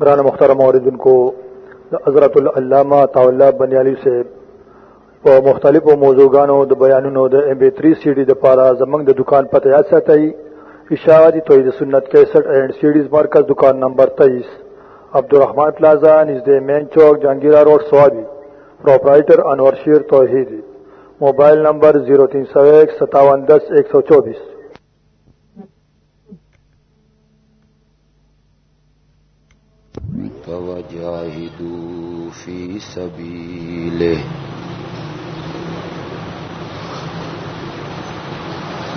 بران مختار موردن کو حضرت العلامہ طاولہ بنیالی سے په مختلفو موضوعګانو د بیانونو د ام بي 3 سي ډي د پاره زمنګ د دکان پته یاد ساتي اشاعتی توحید سنت 61 اینڈ سیډیز مرکز دکان نمبر 23 عبدالرحمان پلازا، نزد مین چوک، Jahangira road, Swabi proprietor Anwar Sher Tauheed, mobile number 03015710124 فوجاهدوا في سبيله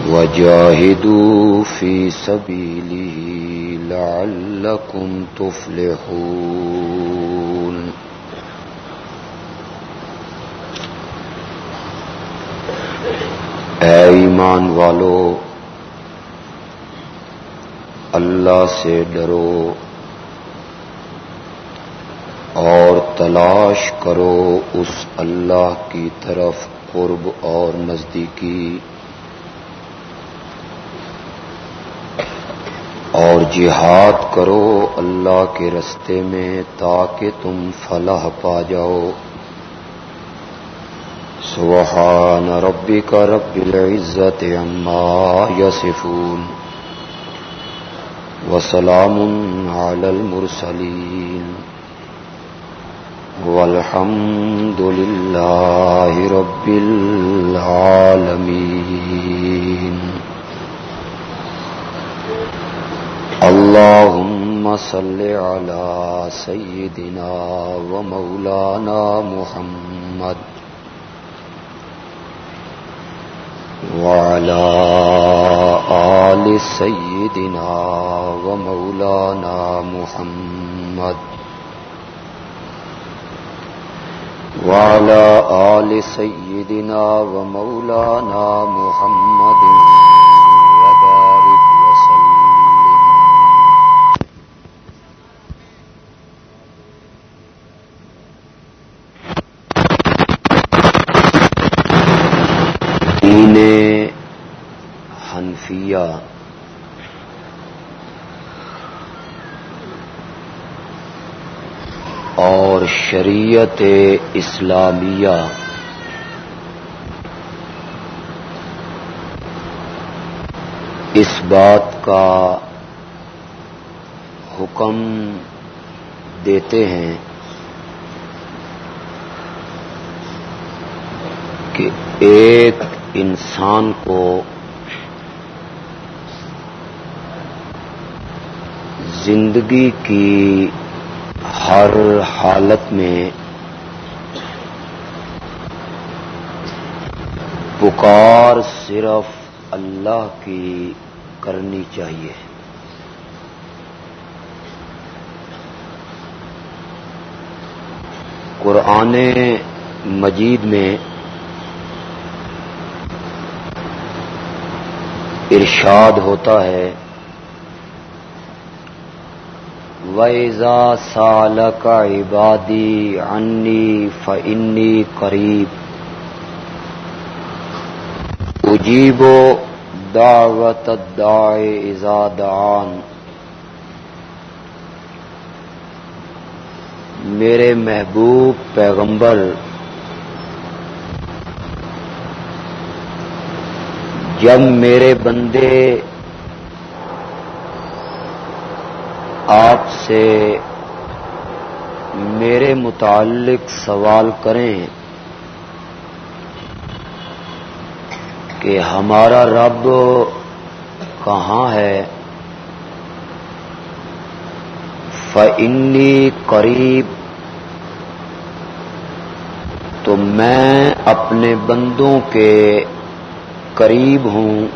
وجاهدوا في سبيله لعلكم تفلحون اے ایمان والو اللہ سے ڈرو۔ اور تلاش کرو اس اللہ کی طرف قرب اور نزدیکی۔ اور جہاد کرو اللہ کے رستے میں تاکہ تم فلاح پا جاؤ۔ سبحان ربک رب العزت عما یصفون۔ وسلام علی المرسلین۔ والحمد لله رب العالمين اللهم صل على سيدنا ومولانا محمد وعلى آل سيدنا ومولانا محمد وعلى آل سيدنا ومولانا محمد وبارك وسلم. دین حنفیہ اور شریعت اسلامیہ۔ اس بات کا حکم دیتے ہیں کہ ایک انسان کو زندگی کی ہر حالت میں پکار صرف اللہ کی کرنی چاہیے۔ قرآن مجید میں ارشاد ہوتا ہے ویزا سال کا عبادی انی فنی قریب اجیب و دعوت دائے ازادان میرے محبوب پیغمبر، جب میرے بندے آپ سے میرے متعلق سوال کریں کہ ہمارا رب کہاں ہے؟ فنی قریب تو میں اپنے بندوں کے قریب ہوں۔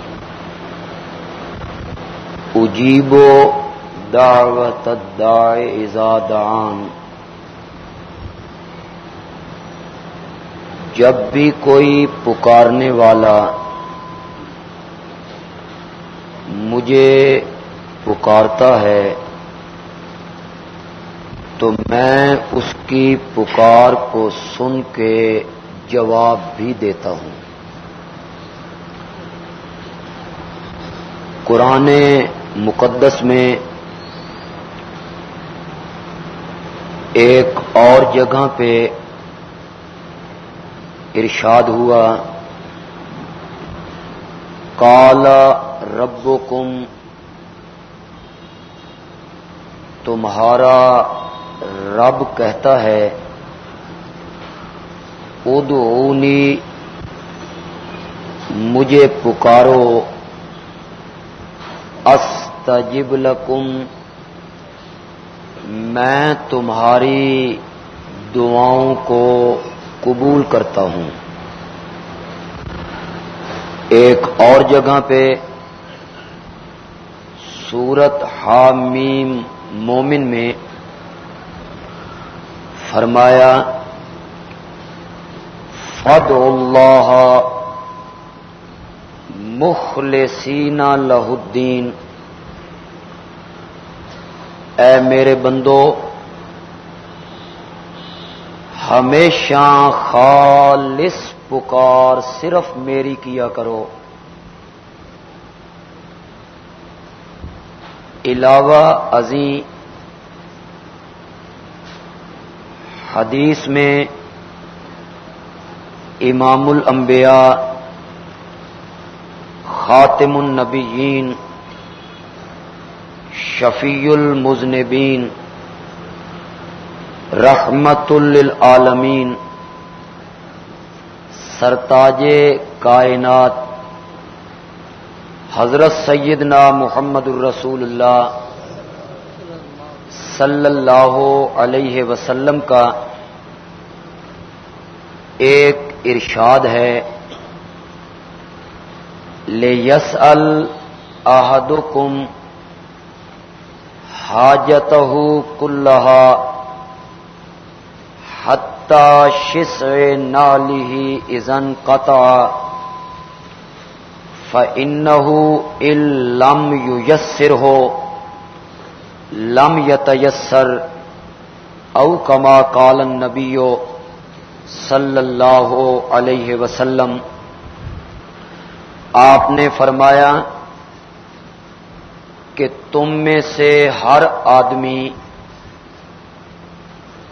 اجیبو دعوت الداع ازادان جب بھی کوئی پکارنے والا مجھے پکارتا ہے تو میں اس کی پکار کو سن کے جواب بھی دیتا ہوں۔ قرآن مقدس میں ایک اور جگہ پہ ارشاد ہوا کالا ربکم، تمہارا رب کہتا ہے، ادعونی، مجھے پکارو، استجب لکم میں تمہاری دعاؤں کو قبول کرتا ہوں۔ ایک اور جگہ پہ سورت حامیم مومن میں فرمایا فد اللہ مخلصین لہ الدین اے میرے بندو، ہمیشہ خالص پکار صرف میری کیا کرو۔ علاوہ ازیں حدیث میں امام الانبیاء، خاتم النبیین شفیع المزنبین رحمت للعالمین، سرتاج کائنات، حضرت سیدنا محمد الرسول اللہ صلی اللہ علیہ وسلم کا ایک ارشاد ہے لے یس الحدم حاجت کلحا حتی شس نالی ازن قطع فَإِنَّهُ إِن لَمْ يُيَسِّرْهُ لَمْ يَتَيَسَّرْ او کما قال النبی صلی اللہ علیہ وسلم۔ آپ نے فرمایا کہ تم میں سے ہر آدمی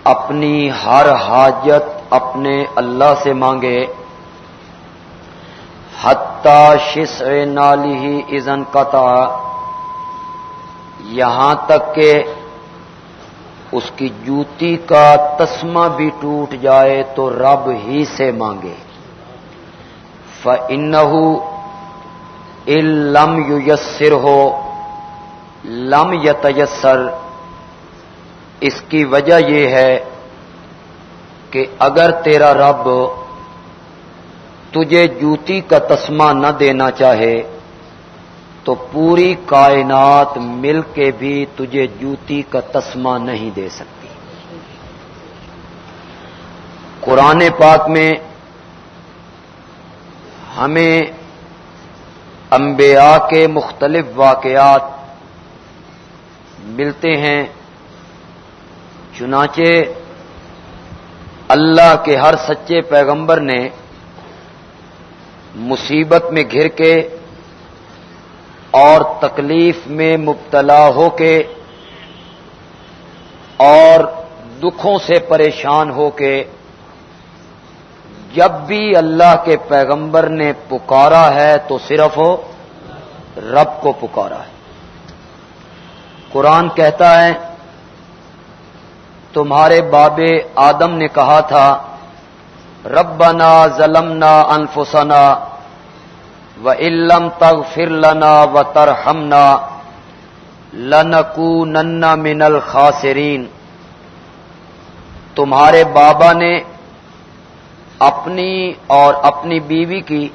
اپنی ہر حاجت اپنے اللہ سے مانگے۔ حتی شس نالی ہی ازن قطع۔ یہاں تک کہ اس کی جوتی کا تسمہ بھی ٹوٹ جائے تو رب ہی سے مانگے۔ فَإِنَّهُ لم یو یسر ہو لم یتیسر۔ اس کی وجہ یہ ہے کہ اگر تیرا رب تجھے جوتی کا تسمہ نہ دینا چاہے، تو پوری کائنات مل کے بھی تجھے جوتی کا تسمہ نہیں دے سکتی۔ قرآن پاک میں ہمیں انبیاء کے مختلف واقعات ملتے ہیں۔ چنانچہ اللہ کے ہر سچے پیغمبر نے مصیبت میں گھر کے اور تکلیف میں مبتلا ہو کے اور دکھوں سے پریشان ہو کے جب بھی اللہ کے پیغمبر نے پکارا ہے تو صرف رب کو پکارا ہے۔ قرآن کہتا ہے، تمہارے باب آدم نے کہا تھا، ربنا ظلمنا انفسنا و علم تگ لنا و ترہمنا لنکو ننا من الخاسرین تمہارے بابا نے اپنی اور اپنی بیوی کی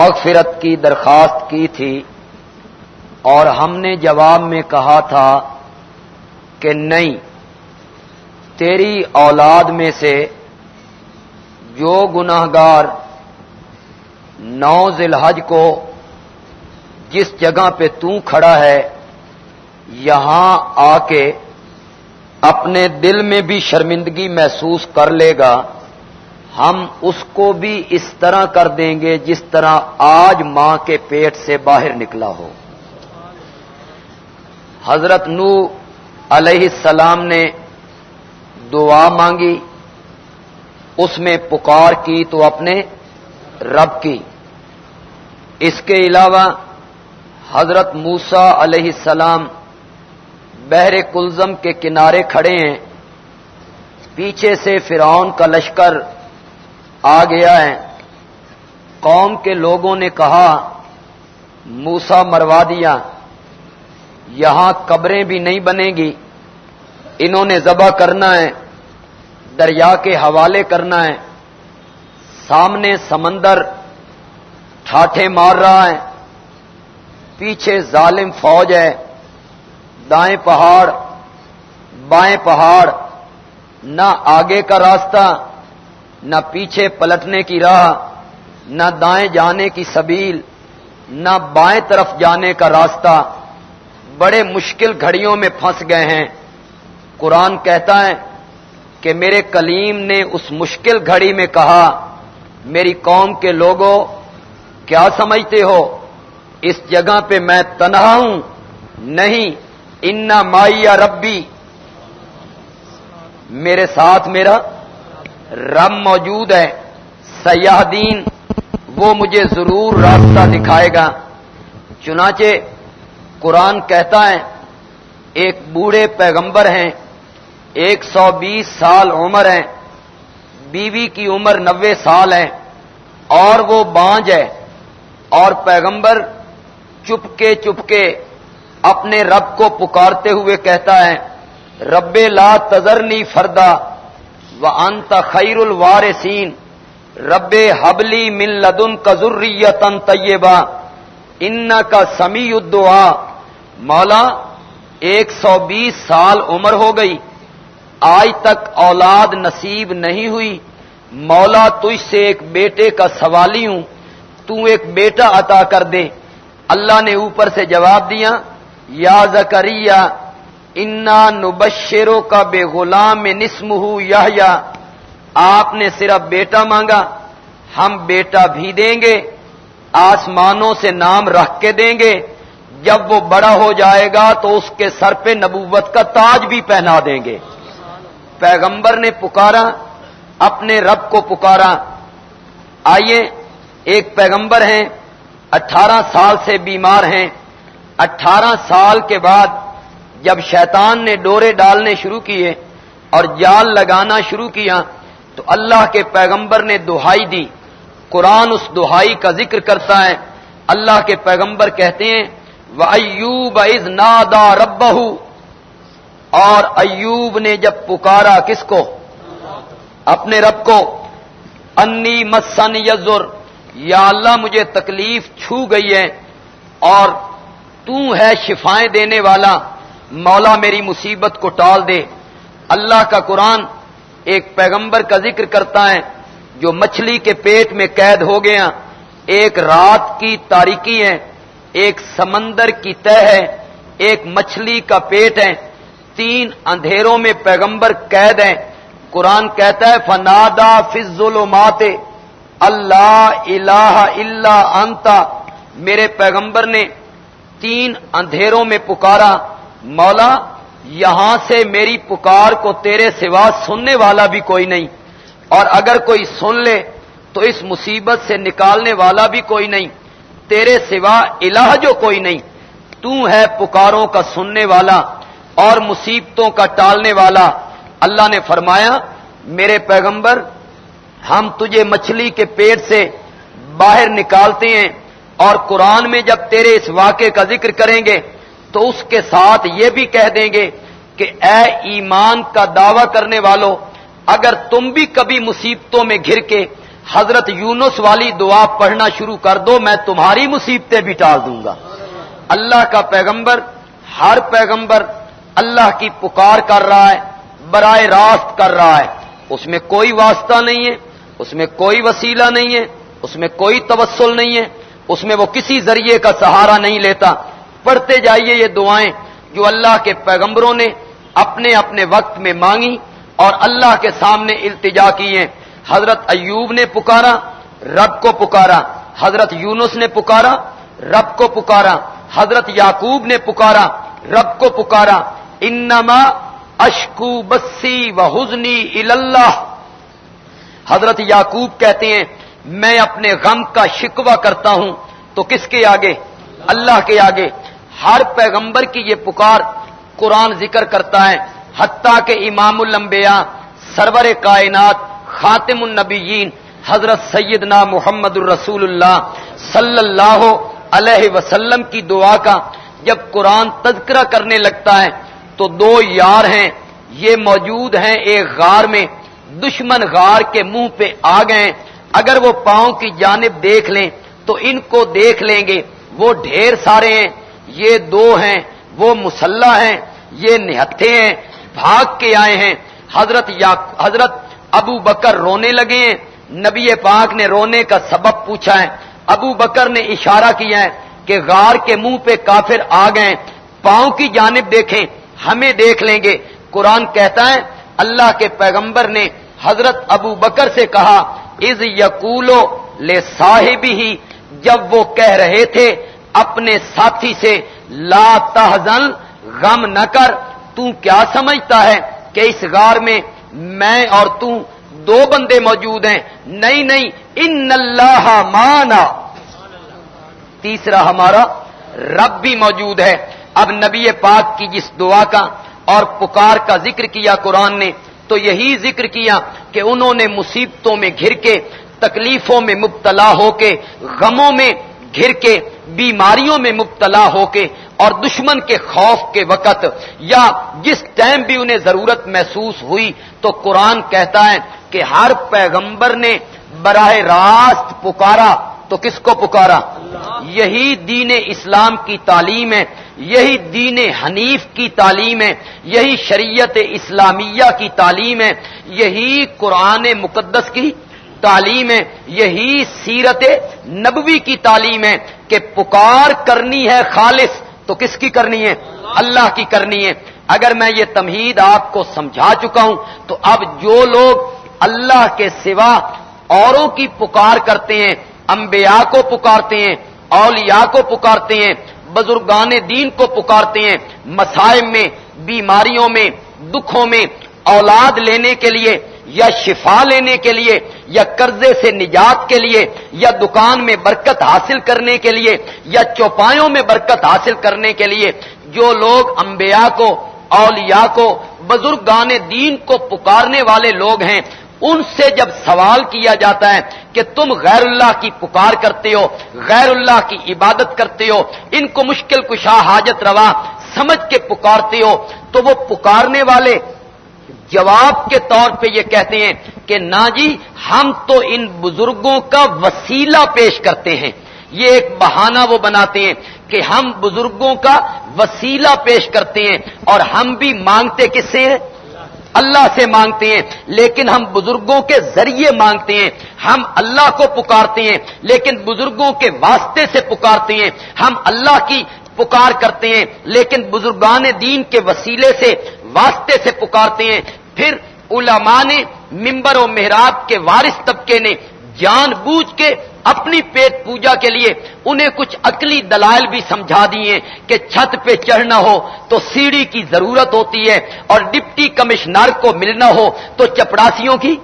مغفرت کی درخواست کی تھی۔ اور ہم نے جواب میں کہا تھا کہ نہیں، تیری اولاد میں سے جو گناہ گار نو ذلحج کو جس جگہ پہ تو کھڑا ہے، یہاں آ کے اپنے دل میں بھی شرمندگی محسوس کر لے گا۔ ہم اس کو بھی اس طرح کر دیں گے جس طرح آج ماں کے پیٹ سے باہر نکلا ہو۔ حضرت نو علیہ السلام نے دعا مانگی، اس میں پکار کی تو اپنے رب کی۔ اس کے علاوہ حضرت موسا علیہ السلام بحر کلزم کے کنارے کھڑے ہیں۔ پیچھے سے فرعون کا لشکر آ گیا ہے۔ قوم کے لوگوں نے کہا موسا مروا دیا۔ یہاں قبریں بھی نہیں بنے گی۔ انہوں نے ذبح کرنا ہے، دریا کے حوالے کرنا ہے۔ سامنے سمندر ٹھاٹھے مار رہا ہے۔ پیچھے ظالم فوج ہے۔ دائیں پہاڑ، بائیں پہاڑ۔ نہ آگے کا راستہ، نہ پیچھے پلٹنے کی راہ، نہ دائیں جانے کی سبیل، نہ بائیں طرف جانے کا راستہ۔ بڑے مشکل گھڑیوں میں پھنس گئے ہیں۔ قرآن کہتا ہے کہ میرے کلیم نے اس مشکل گھڑی میں کہا، میری قوم کے لوگوں، کیا سمجھتے ہو؟ اس جگہ پہ میں تنہا ہوں۔ نہیں، انا مائیا ربی۔ میرے ساتھ میرا رب موجود ہے۔ سیاح دین وہ مجھے ضرور راستہ دکھائے گا۔ چنانچہ قرآن کہتا ہے، ایک بوڑھے پیغمبر ہیں، ایک سو بیس سال عمر ہے بیوی کی عمر نوے سال ہے اور وہ بانج ہے، اور پیغمبر چپکے چپکے اپنے رب کو پکارتے ہوئے کہتا ہے، رب لا تذرنی فردا و انت خیر الوارثین، رب حبلی من لدن کا ضروریتن طیبہ ان کا سمی الدعا مولا، ایک سو بیس سال عمر ہو گئی۔ آج تک اولاد نصیب نہیں ہوئی۔ مولا، تجھ سے ایک بیٹے کا سوالی ہوں۔ تو ایک بیٹا عطا کر دے۔ اللہ نے اوپر سے جواب دیا، یا زکریہ انا نبشروں کا بے غلام نسم ہوں یا آپ نے صرف بیٹا مانگا، ہم بیٹا بھی دیں گے۔ آسمانوں سے نام رکھ کے دیں گے۔ جب وہ بڑا ہو جائے گا تو اس کے سر پہ نبوت کا تاج بھی پہنا دیں گے۔ پیغمبر نے پکارا، اپنے رب کو پکارا۔ آئیے، ایک پیغمبر ہیں، اٹھارہ سال سے بیمار ہیں۔ اٹھارہ سال کے بعد جب شیطان نے ڈورے ڈالنے شروع کیے اور جال لگانا شروع کیا، تو اللہ کے پیغمبر نے دہائی دی۔ قرآن اس دہائی کا ذکر کرتا ہے۔ اللہ کے پیغمبر کہتے ہیں وہ ایوب از نادا رب اور ایوب نے جب پکارا کس کو؟ اپنے رب کو۔ انی مسن یزر یا اللہ مجھے تکلیف چھو گئی ہے اور تو ہے شفائیں دینے والا، مولا میری مصیبت کو ٹال دے۔ اللہ کا قرآن ایک پیغمبر کا ذکر کرتا ہے، جو مچھلی کے پیٹ میں قید ہو گیا۔ ایک رات کی تاریکی ہے۔ ایک سمندر کی تہ ہے، ایک مچھلی کا پیٹ ہے۔ تین اندھیروں میں پیغمبر قید ہیں۔ قرآن کہتا ہے، فنادا فضل و ماتے اللہ الہ الا انتا میرے پیغمبر نے تین اندھیروں میں پکارا۔ مولا، یہاں سے میری پکار کو تیرے سوا سننے والا بھی کوئی نہیں۔ اور اگر کوئی سن لے، تو اس مصیبت سے نکالنے والا بھی کوئی نہیں۔ تیرے سوا الہ جو کوئی نہیں۔ تو ہے پکاروں کا سننے والا اور مصیبتوں کا ٹالنے والا۔ اللہ نے فرمایا، میرے پیغمبر، ہم تجھے مچھلی کے پیٹ سے باہر نکالتے ہیں اور قرآن میں جب تیرے اس واقعے کا ذکر کریں گے، تو اس کے ساتھ یہ بھی کہہ دیں گے کہ اے ایمان کا دعوی کرنے والوں اگر تم بھی کبھی مصیبتوں میں گھر کے حضرت یونس والی دعا پڑھنا شروع کر دو، میں تمہاری مصیبتیں بھی ٹال دوں گا۔ اللہ کا پیغمبر، ہر پیغمبر اللہ کی پکار کر رہا ہے برائے راست کر رہا ہے۔ اس میں کوئی واسطہ نہیں ہے، اس میں کوئی وسیلہ نہیں ہے، اس میں کوئی تبسل نہیں ہے۔ اس میں وہ کسی ذریعے کا سہارا نہیں لیتا۔ پڑھتے جائیے یہ دعائیں جو اللہ کے پیغمبروں نے اپنے اپنے وقت میں مانگی اور اللہ کے سامنے التجا کی ہیں۔ حضرت ایوب نے پکارا، رب کو پکارا، حضرت یونس نے پکارا، رب کو پکارا، حضرت یعقوب نے پکارا، رب کو پکارا۔ انما اشکو بسی و حزنی اللہ حضرت یعقوب کہتے ہیں، میں اپنے غم کا شکوہ کرتا ہوں۔ تو کس کے آگے؟ اللہ کے آگے۔ ہر پیغمبر کی یہ پکار قرآن ذکر کرتا ہے، حتیٰ کہ امام الانبیاء، سرور کائنات خاتم النبیین حضرت سیدنا محمد الرسول اللہ صلی اللہ علیہ وسلم کی دعا کا جب قرآن تذکرہ کرنے لگتا ہے تو دو یار ہیں، یہ موجود ہیں ایک غار میں، دشمن غار کے منہ پہ آ گئے۔ اگر وہ پاؤں کی جانب دیکھ لیں تو ان کو دیکھ لیں گے۔ وہ ڈھیر سارے ہیں، یہ دو ہیں، وہ مسلح ہیں، یہ نہتے ہیں۔ بھاگ کے آئے ہیں۔ حضرت یا، حضرت ابو بکر رونے لگے ہیں۔ نبی پاک نے رونے کا سبب پوچھا ہے۔ ابو بکر نے اشارہ کیا ہے کہ غار کے منہ پہ کافر آ گئے پاؤں کی جانب دیکھیں، ہمیں دیکھ لیں گے۔ قرآن کہتا ہے، اللہ کے پیغمبر نے حضرت ابو بکر سے کہا از یقولو لے صاحب ہی جب وہ کہہ رہے تھے اپنے ساتھی سے، لا تحزن، غم نہ کر، تو کیا سمجھتا ہے کہ اس غار میں میں اور تو دو بندے موجود ہیں۔ نہیں نہیں، ان اللہ مانا۔ تیسرا ہمارا رب بھی موجود ہے۔ اب نبی پاک کی جس دعا کا اور پکار کا ذکر کیا قرآن نے، تو یہی ذکر کیا کہ انہوں نے مصیبتوں میں گھر کے، تکلیفوں میں مبتلا ہو کے، غموں میں گھر کے، بیماریوں میں مبتلا ہو کے اور دشمن کے خوف کے وقت یا جس ٹائم بھی انہیں ضرورت محسوس ہوئی تو قرآن کہتا ہے کہ ہر پیغمبر نے براہ راست پکارا تو کس کو پکارا؟ یہی دین اسلام کی تعلیم ہے، یہی دین حنیف کی تعلیم ہے، یہی شریعت اسلامیہ کی تعلیم ہے، یہی قرآن مقدس کی تعلیم ہے، یہی سیرت نبوی کی تعلیم ہے کہ پکار کرنی ہے خالص تو کس کی کرنی ہے؟ اللہ کی کرنی ہے۔ اگر میں یہ تمہید آپ کو سمجھا چکا ہوں، تو اب جو لوگ اللہ کے سوا اوروں کی پکار کرتے ہیں، انبیاء کو پکارتے ہیں، اولیاء کو پکارتے ہیں، بزرگان دین کو پکارتے ہیں، مسائب میں، بیماریوں میں، دکھوں میں، اولاد لینے کے لیے یا شفا لینے کے لیے، یا قرضے سے نجات کے لیے، یا دکان میں برکت حاصل کرنے کے لیے، یا چوپایوں میں برکت حاصل کرنے کے لیے، جو لوگ انبیاء کو، اولیاء کو، بزرگان دین کو پکارنے والے لوگ ہیں، ان سے جب سوال کیا جاتا ہے کہ تم غیر اللہ کی پکار کرتے ہو، غیر اللہ کی عبادت کرتے ہو، ان کو مشکل کشا حاجت روا، سمجھ کے پکارتے ہو، تو وہ پکارنے والے جواب کے طور پہ یہ کہتے ہیں کہ نا جی ہم تو ان بزرگوں کا وسیلہ پیش کرتے ہیں۔ یہ ایک بہانہ وہ بناتے ہیں کہ ہم بزرگوں کا وسیلہ پیش کرتے ہیں اور ہم بھی مانگتے کس سے ہیں؟ اللہ سے مانگتے ہیں۔ لیکن ہم بزرگوں کے ذریعے مانگتے ہیں۔ ہم اللہ کو پکارتے ہیں، لیکن بزرگوں کے واسطے سے پکارتے ہیں۔ ہم اللہ کی پکار کرتے ہیں، لیکن بزرگان دین کے وسیلے سے، واسطے سے پکارتے ہیں۔ پھر علماء نے ممبر و محراب کے وارث طبقے نے جان بوجھ کے اپنی پیٹ پوجا کے لیے انہیں کچھ عقلی دلائل بھی سمجھا دیے کہ چھت پہ چڑھنا ہو تو سیڑھی کی ضرورت ہوتی ہے اور ڈپٹی کمشنر کو ملنا ہو تو چپڑاسیوں کی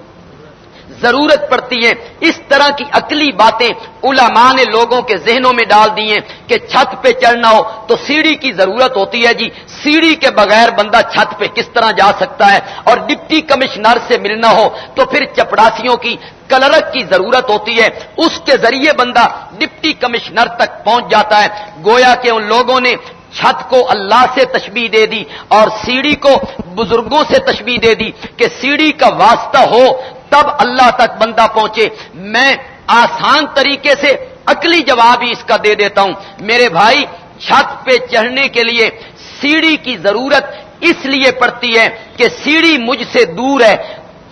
ضرورت پڑتی ہے اس طرح کی عقلی باتیں علماء نے لوگوں کے ذہنوں میں ڈال دی ہیں کہ چھت پہ چڑھنا ہو تو سیڑھی کی ضرورت ہوتی ہے جی۔ سیڑھی کے بغیر بندہ چھت پہ کس طرح جا سکتا ہے؟ اور ڈپٹی کمشنر سے ملنا ہو تو پھر چپڑاسیوں کی کلرک کی ضرورت ہوتی ہے۔ اس کے ذریعے بندہ ڈپٹی کمشنر تک پہنچ جاتا ہے۔ گویا کہ ان لوگوں نے چھت کو اللہ سے تشبیح دے دی اور سیڑھی کو بزرگوں سے تشبیح دے دی کہ سیڑھی کا واسطہ ہو تب اللہ تک بندہ پہنچے۔ میں آسان طریقے سے اکلی جواب ہی اس کا دے دیتا ہوں۔ میرے بھائی، چھت پہ چڑھنے کے لیے سیڑھی کی ضرورت اس لیے پڑتی ہے کہ سیڑھی مجھ سے دور ہے۔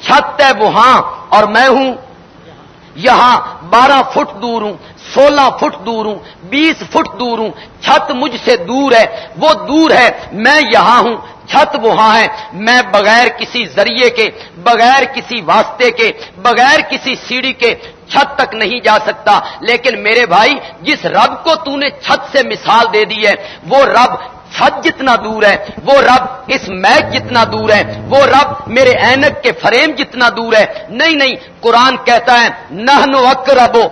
چھت ہے وہاں اور میں ہوں یہاں۔ بارہ فٹ دور ہوں، سولہ فٹ دور ہوں، بیس فٹ دور ہوں۔ چھت مجھ سے دور ہے، وہ دور ہے، میں یہاں ہوں۔ چھت وہاں ہے میں بغیر کسی ذریعے کے، بغیر کسی واسطے کے، بغیر کسی سیڑھی کے چھت تک نہیں جا سکتا۔ لیکن میرے بھائی، جس رب کو تو نے چھت سے مثال دے دی ہے، وہ رب چھت جتنا دور ہے، وہ رب اس میچ جتنا دور ہے، وہ رب میرے اینک کے فریم جتنا دور ہے۔ نہیں نہیں، قرآن کہتا ہے نہ نو اکربو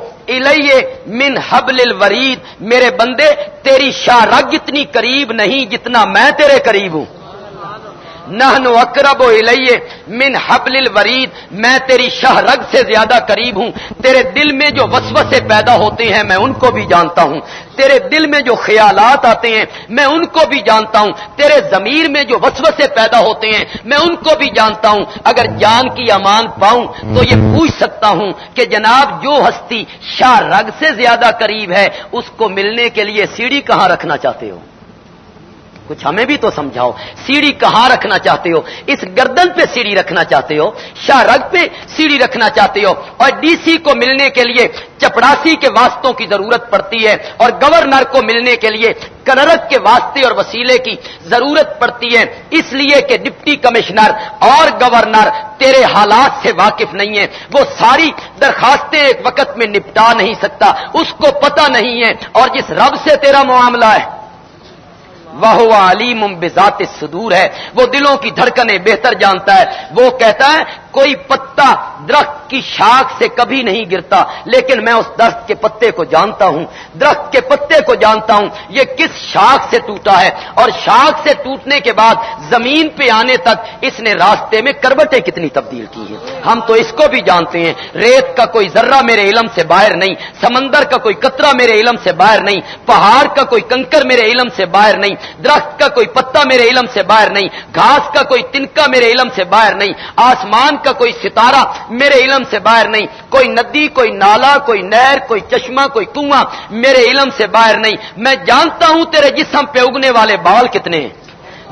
من حبل الورید۔ میرے بندے، تیری شاہ رگ اتنی قریب نہیں جتنا میں تیرے قریب ہوں۔ نہ اکرب و الیہ من حبل الورید، میں تیری شاہ رگ سے زیادہ قریب ہوں، تیرے دل میں جو وسوسے پیدا ہوتے ہیں میں ان کو بھی جانتا ہوں، تیرے دل میں جو خیالات آتے ہیں میں ان کو بھی جانتا ہوں، تیرے ضمیر میں جو وسوسے پیدا ہوتے ہیں میں ان کو بھی جانتا ہوں، اگر جان کی امان پاؤں تو یہ پوچھ سکتا ہوں کہ جناب جو ہستی شاہ رگ سے زیادہ قریب ہے، اس کو ملنے کے لیے سیڑھی کہاں رکھنا چاہتے ہو؟ کچھ ہمیں بھی تو سمجھاؤ۔ سیڑھی کہاں رکھنا چاہتے ہو؟ اس گردن پہ سیڑھی رکھنا چاہتے ہو، شاہ رگ پہ سیڑھی رکھنا چاہتے ہو۔ اور ڈی سی کو ملنے کے لیے چپڑاسی کے واسطوں کی ضرورت پڑتی ہے اور گورنر کو ملنے کے لیے کنرک کے واسطے اور وسیلے کی ضرورت پڑتی ہے۔ اس لیے کہ ڈپٹی کمشنر اور گورنر تیرے حالات سے واقف نہیں ہے وہ ساری درخواستیں ایک وقت میں نپٹا نہیں سکتا۔ اس کو پتہ نہیں ہے اور جس رب سے تیرا معاملہ ہے وہ علیم بذات صدور ہے۔ وہ دلوں کی دھڑکنیں بہتر جانتا ہے۔ وہ کہتا ہے، کوئی پتا درخت کی شاخ سے کبھی نہیں گرتا، لیکن میں اس درخت کے پتے کو جانتا ہوں۔ درخت کے پتے کو جانتا ہوں۔ یہ کس شاخ سے ٹوٹا ہے؟ اور شاخ سے ٹوٹنے کے بعد زمین پہ آنے تک اس نے راستے میں کروٹیں کتنی تبدیل کی ہیں؟ ہم تو اس کو بھی جانتے ہیں۔ ریت کا کوئی ذرہ میرے علم سے باہر نہیں، سمندر کا کوئی قطرہ میرے علم سے باہر نہیں، پہاڑ کا کوئی کنکر میرے علم سے باہر نہیں، درخت کا کوئی پتا میرے علم سے باہر نہیں، گھاس کا کوئی تنکا میرے علم سے باہر نہیں، آسمان کا کوئی ستارہ میرے علم سے باہر نہیں. کوئی ندی، کوئی نالا، کوئی نہر، کوئی چشمہ، کوئی کنواں میرے علم سے باہر نہیں. میں جانتا ہوں تیرے جسم پہ اگنے والے بال کتنے ہیں.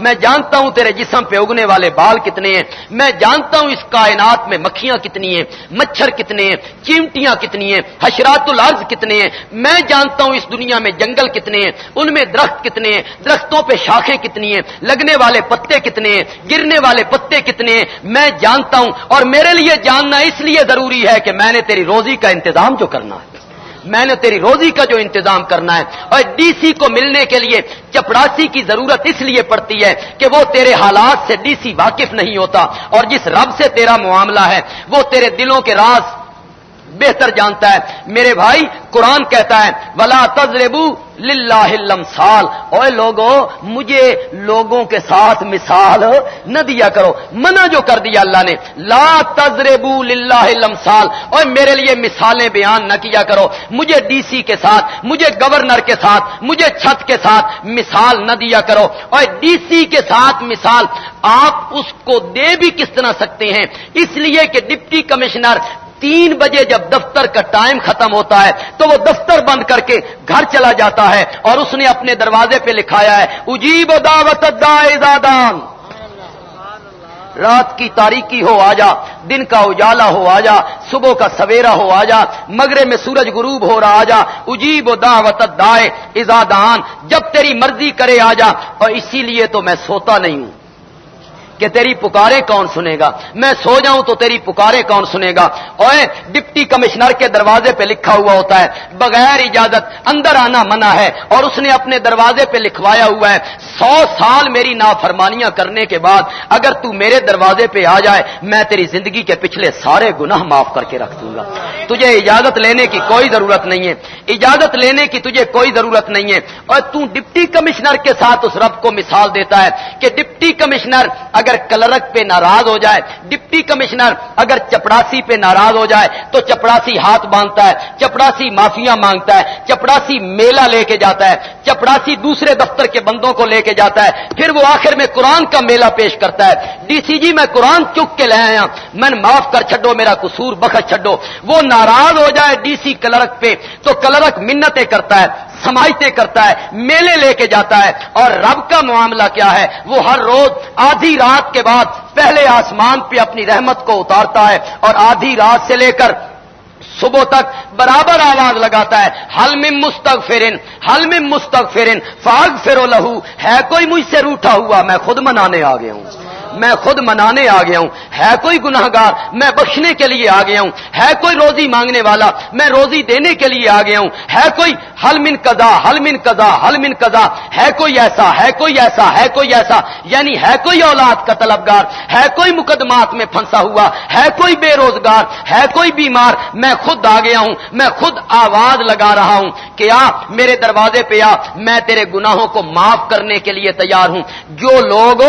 میں جانتا ہوں تیرے جسم پہ اگنے والے بال کتنے ہیں۔ میں جانتا ہوں اس کائنات میں مکھیاں کتنی ہیں، مچھر کتنے ہیں، چیمٹیاں کتنی ہیں، حشرات الارض کتنے ہیں۔ میں جانتا ہوں اس دنیا میں جنگل کتنے ہیں، ان میں درخت کتنے ہیں، درختوں پہ شاخیں کتنی ہیں، لگنے والے پتے کتنے ہیں، گرنے والے پتے کتنے ہیں۔ میں جانتا ہوں اور میرے لیے جاننا اس لیے ضروری ہے کہ میں نے تیری روزی کا انتظام جو کرنا ہے۔ میں نے تیری روزی کا جو انتظام کرنا ہے اور ڈی سی کو ملنے کے لیے چپڑاسی کی ضرورت اس لیے پڑتی ہے کہ وہ تیرے حالات سے ڈی سی واقف نہیں ہوتا اور جس رب سے تیرا معاملہ ہے وہ تیرے دلوں کے راز بہتر جانتا ہے۔ میرے بھائی، قرآن کہتا ہے، ولا تجربو للہ سال اور لوگوں مجھے لوگوں کے ساتھ مثال نہ دیا کرو۔ منع جو کر دیا اللہ نے، لا تجربو للہ سال اور میرے لیے مثالیں بیان نہ کیا کرو۔ مجھے ڈی سی کے ساتھ، مجھے گورنر کے ساتھ، مجھے چھت کے ساتھ مثال نہ دیا کرو۔ اور ڈی سی کے ساتھ مثال، آپ اس کو دے بھی کس طرح سکتے ہیں؟ اس لیے کہ ڈپٹی کمشنر تین بجے جب دفتر کا ٹائم ختم ہوتا ہے تو وہ دفتر بند کر کے گھر چلا جاتا ہے اور اس نے اپنے دروازے پہ لکھایا ہے، اجیب دعوت دادان رات کی تاریخی ہو آ جا دن کا اجالا ہو آ جا صبح کا سویرا ہو آ جا میں سورج غروب ہو رہا آ جا اجیب و دعوت دائے ازادان جب تیری مرضی کرے آ جا اور اسی لیے تو میں سوتا نہیں ہوں۔ کہ تیری پکارے کون سنے گا؟ میں سو جاؤں تو تیری پکارے کون سنے گا؟ اور ڈپٹی کمشنر کے دروازے پہ لکھا ہوا ہوتا ہے۔ بغیر اجازت، اندر آنا منع ہے۔ اور اس نے اپنے دروازے پہ لکھوایا ہوا ہے۔ سو سال میری نافرمانیاں کرنے کے بعد اگر تو میرے دروازے پہ آ جائے، میں تیری زندگی کے پچھلے سارے گناہ معاف کر کے رکھ دوں گا۔ تجھے اجازت لینے کی کوئی ضرورت نہیں ہے۔ اجازت لینے کی تجھے کوئی ضرورت نہیں ہے۔ اور تو ڈپٹی کمشنر کے ساتھ اس رب کو مثال دیتا ہے کہ ڈپٹی کمشنر اگر اگر کلرک پہ ناراض ہو جائے، ڈپٹی کمشنر اگر چپڑاسی پہ ناراض ہو جائے، تو چپڑاسی ہاتھ باندھتا ہے، چپڑاسی معافیا مانگتا ہے، چپڑاسی میلہ لے کے جاتا ہے، چپڑاسی دوسرے دفتر کے بندوں کو لے کے جاتا ہے، پھر وہ آخر میں قرآن کا میلہ پیش کرتا ہے۔ ڈی سی جی میں قرآن چک کے لے آیا میں معاف کر چھڈو، میرا قصور بخش چھڈو۔ وہ ناراض ہو جائے ڈی سی کلرک پہ، تو کلرک منتیں کرتا ہے۔ سماجتے کرتا ہے، میلے لے کے جاتا ہے۔ اور رب کا معاملہ کیا ہے؟ وہ ہر روز آدھی رات کے بعد پہلے آسمان پہ اپنی رحمت کو اتارتا ہے اور آدھی رات سے لے کر صبح تک برابر آواز لگاتا ہے۔ حل میں مستق فرین حل میں مستق فاغ فرو لہو۔ ہے کوئی مجھ سے روٹا ہوا؟ میں خود منانے آ گیا ہوں۔ میں خود منانے آ گیا ہوں ہے کوئی گناہ گار میں بخشنے کے لیے آ گیا ہوں ہے کوئی روزی مانگنے والا میں روزی دینے کے لیے آ گیا ہوں ہے کوئی حل من قضا حل من قضا حل من قضا ہے کوئی ایسا ہے کوئی ایسا ہے کوئی ایسا یعنی ہے کوئی اولاد کا طلبگار ہے کوئی مقدمات میں پھنسا ہوا ہے کوئی بے روزگار ہے کوئی بیمار میں خود آ گیا ہوں میں خود آواز لگا رہا ہوں کہ آ میرے دروازے پہ آ میں تیرے گناہوں کو معاف کرنے کے لیے تیار ہوں جو لوگ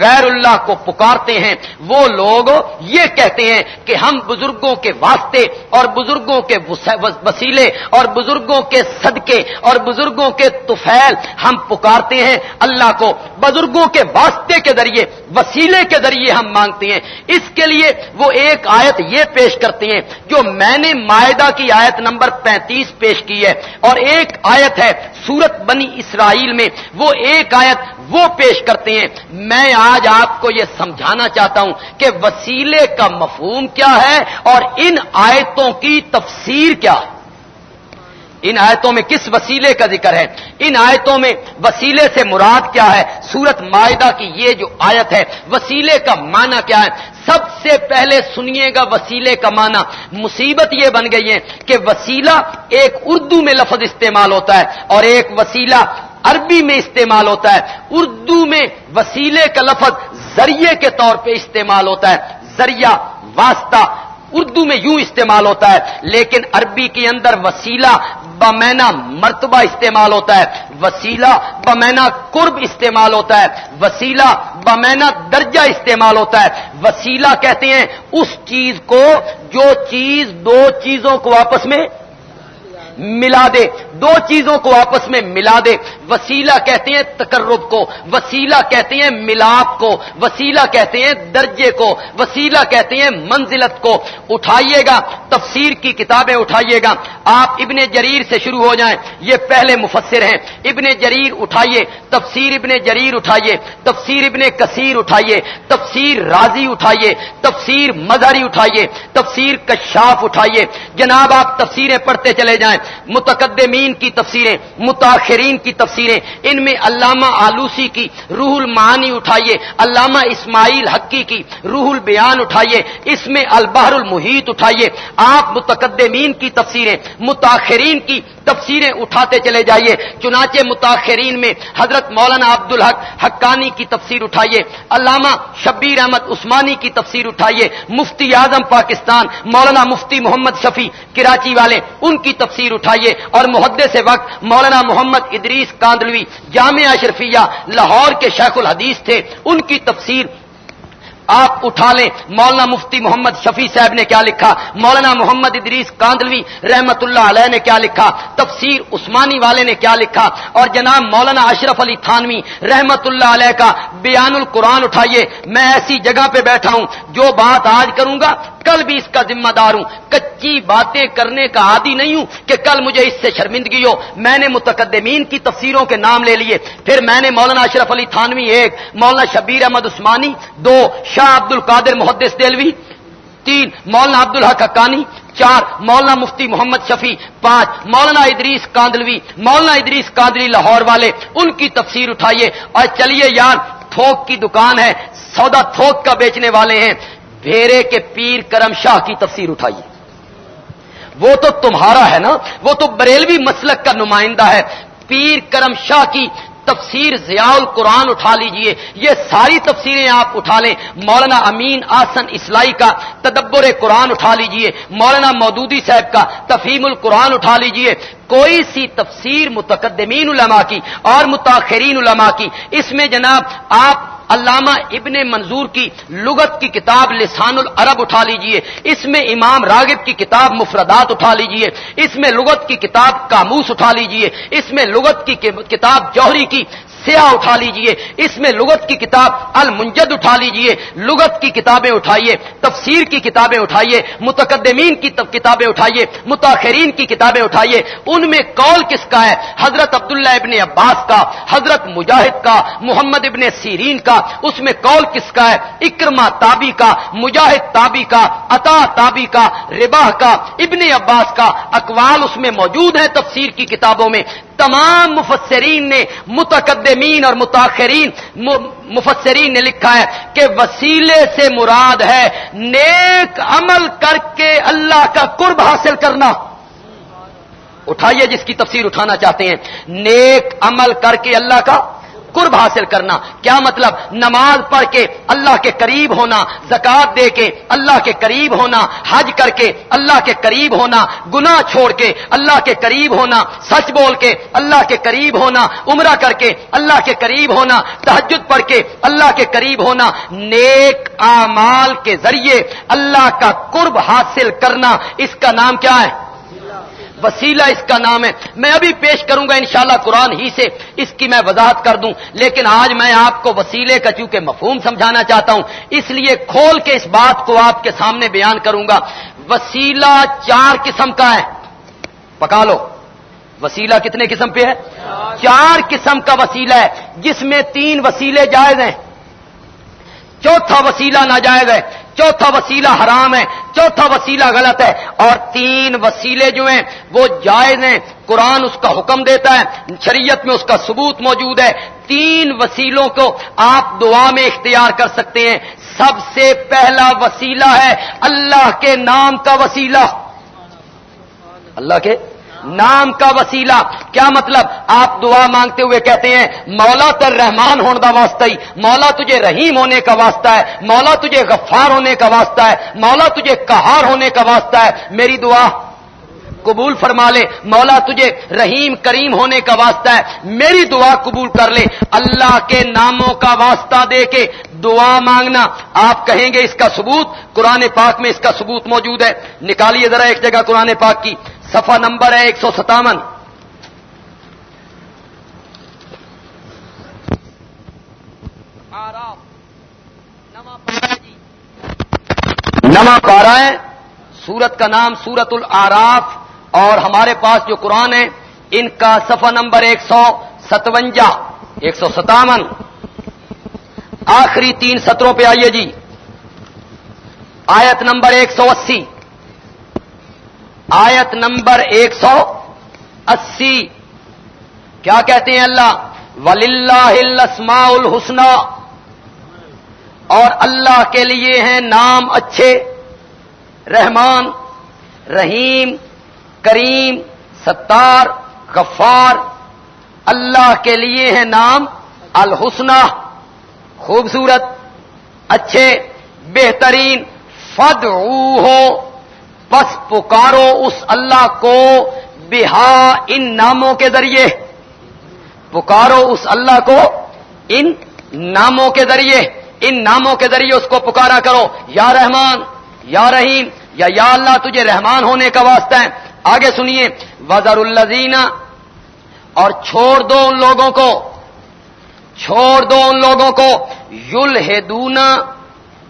غیر اللہ کو پکارتے ہیں، وہ لوگ یہ کہتے ہیں کہ ہم بزرگوں کے واسطے اور بزرگوں کے وسیلے اور بزرگوں کے صدقے اور بزرگوں کے توفیل ہم پکارتے ہیں۔ اللہ کو بزرگوں کے واسطے کے ذریعے، وسیلے کے ذریعے ہم مانگتے ہیں۔ اس کے لیے وہ ایک آیت یہ پیش کرتے ہیں، جو میں نے معاہدہ کی آیت نمبر پینتیس پیش کی ہے۔ اور ایک آیت ہے سورت بنی اسرائیل میں، وہ ایک آیت وہ پیش کرتے ہیں۔ میں آج آپ کو یہ سمجھانا چاہتا ہوں کہ وسیلے کا مفہوم کیا ہے اور ان آیتوں کی تفسیر کیا ہے۔ ان آیتوں میں کس وسیلے کا ذکر ہے؟ ان آیتوں میں وسیلے سے مراد کیا ہے؟ سورت معاہدہ کی یہ جو آیت ہے، وسیلے کا معنی کیا ہے؟ سب سے پہلے سنیے گا وسیلے کا معنی۔ مصیبت یہ بن گئی ہے کہ وسیلہ ایک اردو میں لفظ استعمال ہوتا ہے اور ایک وسیلہ عربی میں استعمال ہوتا ہے۔ اردو میں وسیلے کا لفظ ذریعے کے طور پہ استعمال ہوتا ہے، ذریعہ، واسطہ، اردو میں یوں استعمال ہوتا ہے، لیکن عربی کے اندر وسیلہ بمینا مرتبہ استعمال ہوتا ہے، وسیلہ بمینا قرب استعمال ہوتا ہے، وسیلہ بمینا درجہ استعمال ہوتا ہے، وسیلہ کہتے ہیں اس چیز کو جو چیز دو چیزوں کو آپس میں ملا دے، دو چیزوں کو آپس میں ملا دے۔ وسیلہ کہتے ہیں تقرب کو، وسیلہ کہتے ہیں ملاپ کو، وسیلہ کہتے ہیں درجے کو، وسیلہ کہتے ہیں منزلت کو۔ اٹھائیے گا، تفسیر کی کتابیں اٹھائیے گا۔ آپ ابن جریر سے شروع ہو جائیں، یہ پہلے مفسر ہیں۔ ابن جریر اٹھائیے، تفسیر ابن جریر اٹھائیے، تفسیر ابن کثیر اٹھائیے، تفسیر راضی اٹھائیے، تفسیر مظہری اٹھائیے، تفسیر کشاف اٹھائیے۔ جناب، آپ تفسیریں پڑھتے چلے جائیں۔ متقدمین کی تفسیریں، متاخرین کی تفسیریں، ان میں علامہ آلوسی کی روح المعانی اٹھائیے، علامہ اسماعیل حقی کی روح البیان اٹھائیے، اس میں البحر المحیط اٹھائیے، آپ متقدمین کی تفسیریں، متاخرین کی تفسیریں اٹھاتے چلے جائیے۔ چنانچہ متاخرین میں حضرت مولانا عبد الحق حقانی کی تفسیر اٹھائیے۔ علامہ شبیر احمد عثمانی کی تفسیر اٹھائیے۔ مفتی اعظم پاکستان، مولانا مفتی محمد شفیع کراچی والے، ان کی تفسیر اٹھائیے۔ اور محدے سے وقت مولانا محمد ادریس کاندلوی، جامعہ اشرفیہ لاہور کے شیخ الحدیث تھے۔ ان کی تفسیر آپ اٹھا لیں۔ مولانا مفتی محمد شفیع صاحب نے کیا لکھا؟ مولانا محمد ادریس کاندلوی رحمت اللہ علیہ نے کیا لکھا؟ تفسیر عثمانی والے نے کیا لکھا؟ اور جناب مولانا اشرف علی تھانوی رحمت اللہ علیہ کا بیان القرآن اٹھائیے۔ میں ایسی جگہ پہ بیٹھا ہوں جو بات آج کروں گا۔ کل بھی اس کا ذمہ دار ہوں۔ کچی باتیں کرنے کا عادی نہیں ہوں کہ کل مجھے اس سے شرمندگی ہو۔ میں نے متقدمین کی تفسیروں کے نام لے لیے۔ پھر میں نے مولانا اشرف علی تھانوی ایک، مولانا شبیر احمد عثمانی دو شاہ عبد القادر محدث دلوی تین مولانا عبد الحق حقانی، چار مولانا مفتی محمد شفیع، پانچ مولانا ادریس کاندلوی، مولانا ادریس کاندلی لاہور والے، ان کی تفسیر اٹھائیے۔ اور چلیے یار، تھوک کی دکان ہے، سودا تھوک کا بیچنے والے ہیں۔ بھیرے کے پیر کرم شاہ کی تفسیر اٹھائیے۔ وہ تو تمہارا ہے نا، وہ تو بریلوی مسلک کا نمائندہ ہے۔ پیر کرم شاہ کی تفسیر ضیاء القرآن اٹھا لیجیے۔ یہ ساری تفسیریں آپ اٹھا لیں۔ مولانا امین آسن اسلائی کا تدبر قرآن اٹھا لیجیے۔ مولانا مودودی صاحب کا تفہیم القرآن اٹھا لیجیے۔ کوئی سی تفسیر متقدمین علماء کی اور متاخرین علماء کی اس میں جناب آپ علامہ ابن منظور کی لغت کی کتاب لسان العرب اٹھا لیجیے، اس میں امام راغب کی کتاب مفردات اٹھا لیجیے، اس میں لغت کی کتاب کاموس اٹھا لیجیے، اس میں لغت کی کتاب جوہری کی سیاہ اٹھا لیجیے۔ اس میں لغت کی کتاب المنجد اٹھا لیجیے۔ لغت کی کتابیں اٹھائیے، تفسیر کی کتابیں اٹھائیے، متقدمین کی کتابیں اٹھائیے، متاخرین کی کتابیں اٹھائیے۔ ان میں کال کس کا ہے؟ حضرت عبداللہ ابن عباس کا، حضرت مجاہد کا، محمد ابن سیرین کا۔ اس میں کال کس کا ہے؟ اکرما تابی کا، مجاہد تابی کا، عطا تابی کا رباہ کا، ابن عباس کا۔ اقوال اس میں موجود ہیں تفسیر کی کتابوں میں۔ تمام مفسرین نے متقدمین اور متاثرین مفسرین نے لکھا ہے کہ وسیلے سے مراد ہے نیک عمل کر کے اللہ کا قرب حاصل کرنا۔ اٹھائیے جس کی تفسیر اٹھانا چاہتے ہیں۔ نیک عمل کر کے اللہ کا قرب حاصل کرنا کیا مطلب نماز پڑھ کے اللہ کے قریب ہونا زکات دے کے اللہ کے قریب ہونا حج کر کے اللہ کے قریب ہونا گنا چھوڑ کے اللہ کے قریب ہونا سچ بول کے اللہ کے قریب ہونا عمرہ کر کے اللہ کے قریب ہونا تحجد پڑھ کے اللہ کے قریب ہونا نیک اعمال کے ذریعے اللہ کا قرب حاصل کرنا اس کا نام کیا ہے وسیلہ اس کا نام ہے۔ میں ابھی پیش کروں گا انشاءاللہ قرآن ہی سے، اس کی میں وضاحت کر دوں۔ لیکن آج میں آپ کو وسیلے کا چونکہ مفہوم سمجھانا چاہتا ہوں، اس لیے کھول کے اس بات کو آپ کے سامنے بیان کروں گا۔ وسیلہ چار قسم کا ہے۔ پکا لو۔ وسیلہ کتنے قسم پہ ہے؟ چار قسم کا وسیلہ ہے، جس میں تین وسیلے جائز ہیں۔ چوتھا وسیلہ ناجائز ہے۔ چوتھا وسیلہ حرام ہے، چوتھا وسیلہ غلط ہے، اور تین وسیلے جو ہیں، وہ جائز ہیں۔ قرآن اس کا حکم دیتا ہے، شریعت میں اس کا ثبوت موجود ہے۔ تین وسیلوں کو آپ دعا میں اختیار کر سکتے ہیں۔ سب سے پہلا وسیلہ ہے اللہ کے نام کا وسیلہ۔ اللہ کے نام کا وسیلہ. کیا مطلب؟ آپ دعا مانگتے ہوئے کہتے ہیں، مولا تر رحمان ہونے کا واسطہ ہی، مولا تجھے رحیم ہونے کا واسطہ ہے، مولا تجھے غفار ہونے کا واسطہ ہے، مولا تجھے کہار ہونے کا واسطہ ہے۔ میری دعا قبول فرما لے، مولا تجھے رحیم کریم ہونے کا واسطہ ہے۔ میری دعا قبول کر لے۔ اللہ کے ناموں کا واسطہ دے کے دعا مانگنا۔ آپ کہیں گے اس کا ثبوت؟ قرآن پاک میں اس کا ثبوت موجود ہے۔ نکالیے ذرا ایک جگہ قرآن پاک کی۔ سفا نمبر ہے ایک سو ستاون۔ نما پارا ہے سورت کا نام سورت العراف اور ہمارے پاس جو قرآن ہے ان کا سفا نمبر ایک سو ستوجا ایک سو ستاون۔ آخری تین سطروں پہ آئیے جی۔ آیت نمبر ایک سو اسی۔ آیت نمبر ایک سو اسی۔ کیا کہتے ہیں اللہ؟ ولی اللہ الحسن اور اللہ کے لیے ہیں نام اچھے۔ رحمان، رحیم، کریم، ستار، غفار۔ اللہ کے لیے ہیں نام الحسنہ۔ خوبصورت، اچھے، بہترین۔ فد ہو پس پکارو اس اللہ کو بہا ان ناموں کے ذریعے۔ پکارو اس اللہ کو ان ناموں کے ذریعے۔ ان ناموں کے ذریعے اس کو پکارا کرو۔ یا رحمان، یا رحیم، یا یا اللہ تجھے رحمان ہونے کا واسطہ ہے۔ آگے سنیے۔ وزر الزین اور چھوڑ دو ان لوگوں کو۔ چھوڑ دو ان لوگوں کو۔ یل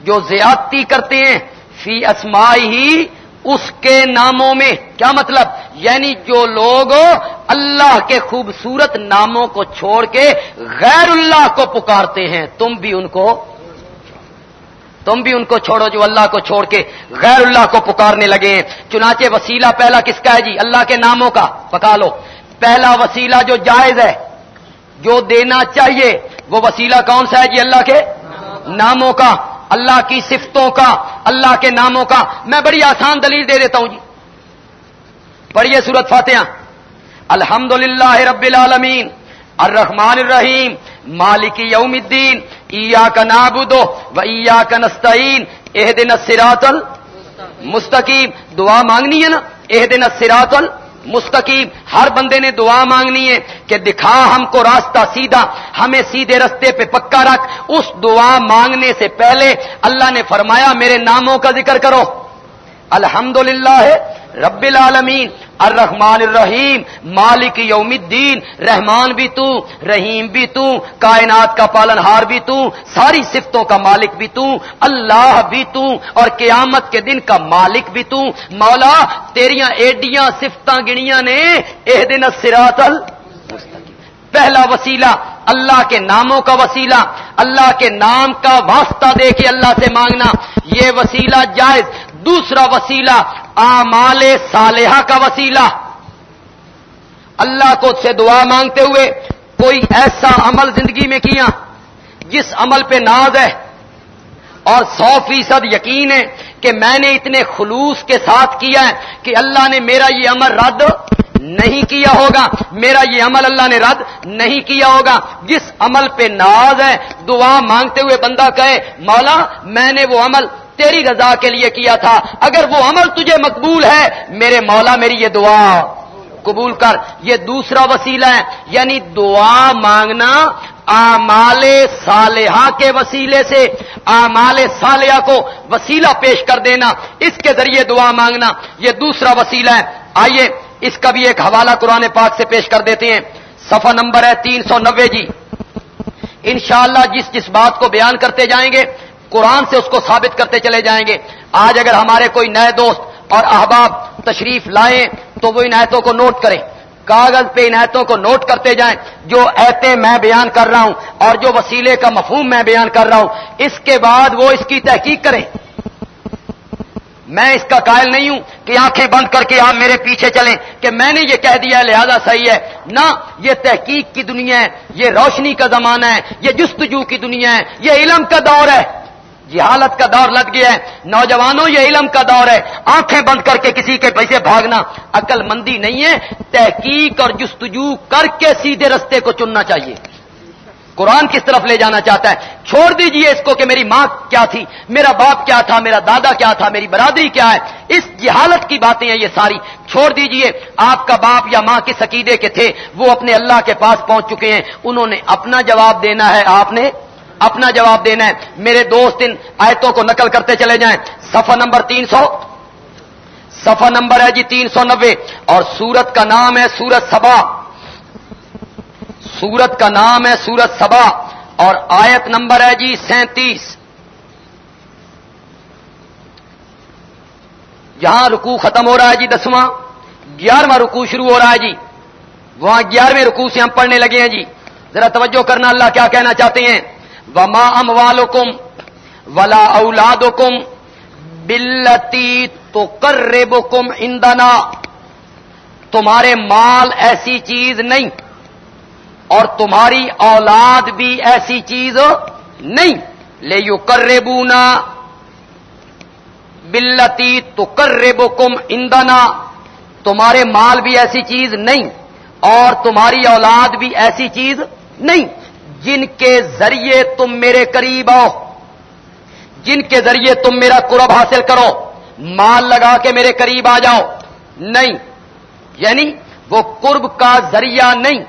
جو زیادتی کرتے ہیں۔ فی اسمائی ہی اس کے ناموں میں کیا مطلب؟ یعنی جو لوگ اللہ کے خوبصورت ناموں کو چھوڑ کے غیر اللہ کو پکارتے ہیں، تم بھی ان کو، تم بھی ان کو چھوڑو جو اللہ کو چھوڑ کے غیر اللہ کو پکارنے لگے ہیں۔ چنانچہ وسیلہ پہلا کس کا ہے جی؟ اللہ کے ناموں کا، پکا لو۔ پہلا وسیلہ جو جائز ہے، جو دینا چاہیے، وہ وسیلہ کون سا ہے جی اللہ کے؟ ناموں کا۔ اللہ کی صفتوں کا، اللہ کے ناموں کا۔ میں بڑی آسان دلیل دے دیتا ہوں جی۔ پڑھیے سورت فاتحہ۔ الحمد للہ رب العالمین، الرحمن الرحیم، مالک یوم الدین ایا کا نابو و ایا کا نستعین۔ اح دن سراط المستقیم۔ دعا مانگنی ہے نا؟ اح دن سراط مستقیم ہر بندے نے دعا مانگنی ہے کہ دکھا ہم کو راستہ سیدھا، ہمیں سیدھے رستے پہ پکا رکھ۔ اس دعا مانگنے سے پہلے اللہ نے فرمایا، میرے ناموں کا ذکر کرو۔ الحمد للہ رب العالمین الرحمن الرحیم، مالک یوم الدین، رحمان بھی تو، رحیم بھی تو، کائنات کا پالن ہار بھی تو، ساری صفتوں کا مالک بھی تو، اللہ بھی تو، اور قیامت کے دن کا مالک بھی تو۔ مولا، تیریاں ایڈیاں سفتاں گنیاں نے اح دن سراط پہلا وسیلہ، اللہ کے ناموں کا وسیلہ، اللہ کے نام کا واسطہ دے کے اللہ سے مانگنا۔ یہ وسیلہ جائز دوسرا وسیلہ آمال صالحہ کا وسیلہ۔ اللہ کو سے دعا مانگتے ہوئے کوئی ایسا عمل زندگی میں کیا جس عمل پہ ناز ہے؟ اور سو فیصد یقین ہے کہ میں نے اتنے خلوص کے ساتھ کیا ہے کہ اللہ نے میرا یہ عمل رد نہیں کیا ہوگا۔ میرا یہ عمل اللہ نے رد نہیں کیا ہوگا۔ جس عمل پہ ناز ہے، دعا مانگتے ہوئے بندہ کہے، مولا، میں نے وہ عمل تیری رضا کے لیے کیا تھا؟ اگر وہ عمل تجھے مقبول ہے، میرے مولا میری یہ دعا قبول کر۔ یہ دوسرا وسیلہ ہے یعنی دعا مانگنا آمال صالحہ کے وسیلے سے۔ آمال صالحہ کو وسیلہ پیش کر دینا، اس کے ذریعے دعا مانگنا۔ یہ دوسرا وسیلہ ہے۔ آئیے، اس کا بھی ایک حوالہ قرآن پاک سے پیش کر دیتے ہیں۔ صفحہ نمبر ہے تین سو نوے جی۔ انشاءاللہ جس جس بات کو بیان کرتے جائیں گے قرآن سے اس کو ثابت کرتے چلے جائیں گے۔ آج اگر ہمارے کوئی نئے دوست اور احباب تشریف لائیں تو وہ ان آیتوں کو نوٹ کریں۔ کاغذ پہ ان آیتوں کو نوٹ کرتے جائیں۔ جو ایتے میں بیان کر رہا ہوں اور جو وسیلے کا مفہوم میں بیان کر رہا ہوں، اس کے بعد وہ اس کی تحقیق کریں۔ میں اس کا قائل نہیں ہوں کہ آنکھیں بند کر کے آپ میرے پیچھے چلیں کہ میں نے یہ کہہ دیا لہذا صحیح ہے۔ نہ، یہ تحقیق کی دنیا ہے، یہ روشنی کا زمانہ ہے، یہ جستجو کی دنیا ہے، یہ علم کا دور ہے۔ جہالت کا دور لگ گیا ہے۔ نوجوانوں، یہ علم کا دور ہے۔ آنکھیں بند کر کے کسی کے پیسے بھاگنا عقل مندی نہیں ہے۔ تحقیق اور جستجو کر کے سیدھے رستے کو چننا چاہیے۔ قرآن کس طرف لے جانا چاہتا ہے؟ چھوڑ دیجیے اس کو کہ میری ماں کیا تھی؟ میرا باپ کیا تھا؟ میرا دادا کیا تھا؟ میری برادری کیا ہے؟ اس جہالت کی باتیں ہیں یہ ساری۔ چھوڑ دیجیے۔ آپ کا باپ یا ماں کس عقیدے کے تھے؟ وہ اپنے اللہ کے پاس پہنچ چکے ہیں۔ انہوں نے اپنا جواب دینا ہے۔ آپ نے اپنا جواب دینا ہے۔ میرے دوست ان آیتوں کو نقل کرتے چلے جائیں۔ صفحہ نمبر تین سو۔ صفحہ نمبر ہے جی تین سو نبے اور سورت کا نام ہے سورت سبا۔ سورت کا نام ہے سورت سبا۔ اور آیت نمبر ہے جی سینتیس۔ جہاں رکو ختم ہو رہا ہے جی دسواں۔ گیارہواں رکو شروع ہو رہا ہے جی۔ وہاں گیارہویں رکو سے ہم پڑھنے لگے ہیں جی۔ ذرا توجہ کرنا، اللہ کیا کہنا چاہتے ہیں؟ وما ام والم ولا اولاد کم بلتی تو کر اندنا تمہارے مال ایسی چیز نہیں اور تمہاری اولاد بھی ایسی چیز نہیں۔ لے یو کر بلتی تو کر اندنا تمہارے مال بھی ایسی چیز نہیں اور تمہاری اولاد بھی ایسی چیز نہیں۔ جن کے ذریعے تم میرے قریب آؤ جن کے ذریعے تم میرا قرب حاصل کرو، مال لگا کے میرے قریب آ جاؤ۔ نہیں یعنی وہ قرب کا ذریعہ نہیں،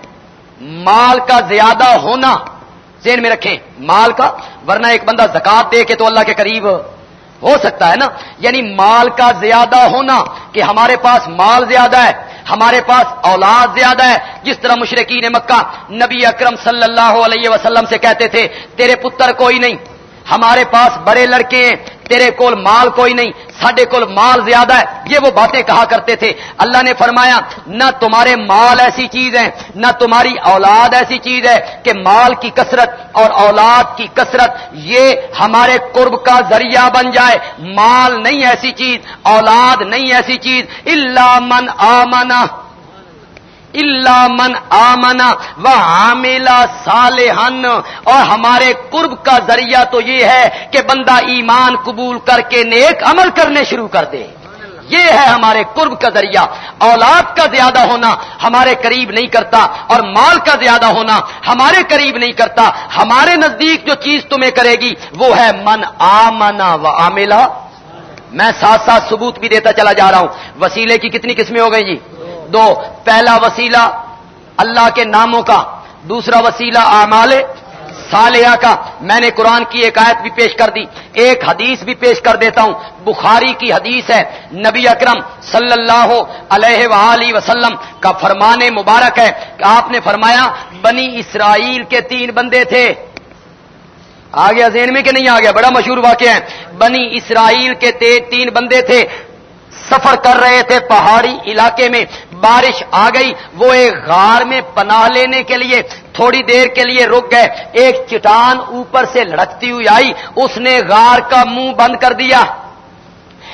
مال کا زیادہ ہونا۔ ذہن میں رکھیں، مال کا، ورنہ ایک بندہ زکات دے کے تو اللہ کے قریب ہو سکتا ہے نا؟ یعنی مال کا زیادہ ہونا کہ ہمارے پاس مال زیادہ ہے، ہمارے پاس اولاد زیادہ ہے۔ جس طرح مشرقین مکہ نبی اکرم صلی اللہ علیہ وسلم سے کہتے تھے، تیرے پتر کوئی نہیں۔ ہمارے پاس بڑے لڑکے ہیں، تیرے کول مال کوئی نہیں سڈے کول مال زیادہ ہے۔ یہ وہ باتیں کہا کرتے تھے۔ اللہ نے فرمایا، نہ تمہارے مال ایسی چیز ہے نہ تمہاری اولاد ایسی چیز ہے کہ مال کی کثرت اور اولاد کی کثرت یہ ہمارے قرب کا ذریعہ بن جائے۔ مال نہیں ایسی چیز، اولاد نہیں ایسی چیز۔ اللہ من آمنا اللہ من آمنا و عاملہ صالحن اور ہمارے قرب کا ذریعہ تو یہ ہے کہ بندہ ایمان قبول کر کے نیک عمل کرنے شروع کر دے۔ یہ ہے ہمارے قرب کا ذریعہ۔ اولاد کا زیادہ ہونا ہمارے قریب نہیں کرتا اور مال کا زیادہ ہونا ہمارے قریب نہیں کرتا۔ ہمارے نزدیک جو چیز تمہیں کرے گی وہ ہے من آمنا و عاملہ میں ساتھ ساتھ ثبوت بھی دیتا چلا جا رہا ہوں۔ وسیلے کی کتنی قسمیں ہو گئی جی؟ دو، پہلا وسیلہ اللہ کے ناموں کا، دوسرا وسیلہ اعمال صالحہ کا۔ میں نے قرآن کی ایک آیت بھی پیش کر دی، ایک حدیث بھی پیش کر دیتا ہوں۔ بخاری کی حدیث ہے، نبی اکرم صلی اللہ علیہ وآلہ وسلم کا فرمان مبارک ہے۔ کہ آپ نے فرمایا، بنی اسرائیل کے تین بندے تھے۔ آ گیا ذہن میں کہ نہیں آ گیا؟ بڑا مشہور واقعہ ہے۔ بنی اسرائیل کے تین بندے تھے۔ سفر کر رہے تھے پہاڑی علاقے میں، بارش آ گئی، وہ ایک غار میں پناہ لینے کے لیے تھوڑی دیر کے لیے رک گئے۔ ایک چٹان اوپر سے لڑکتی ہوئی آئی، اس نے غار کا منہ بند کر دیا۔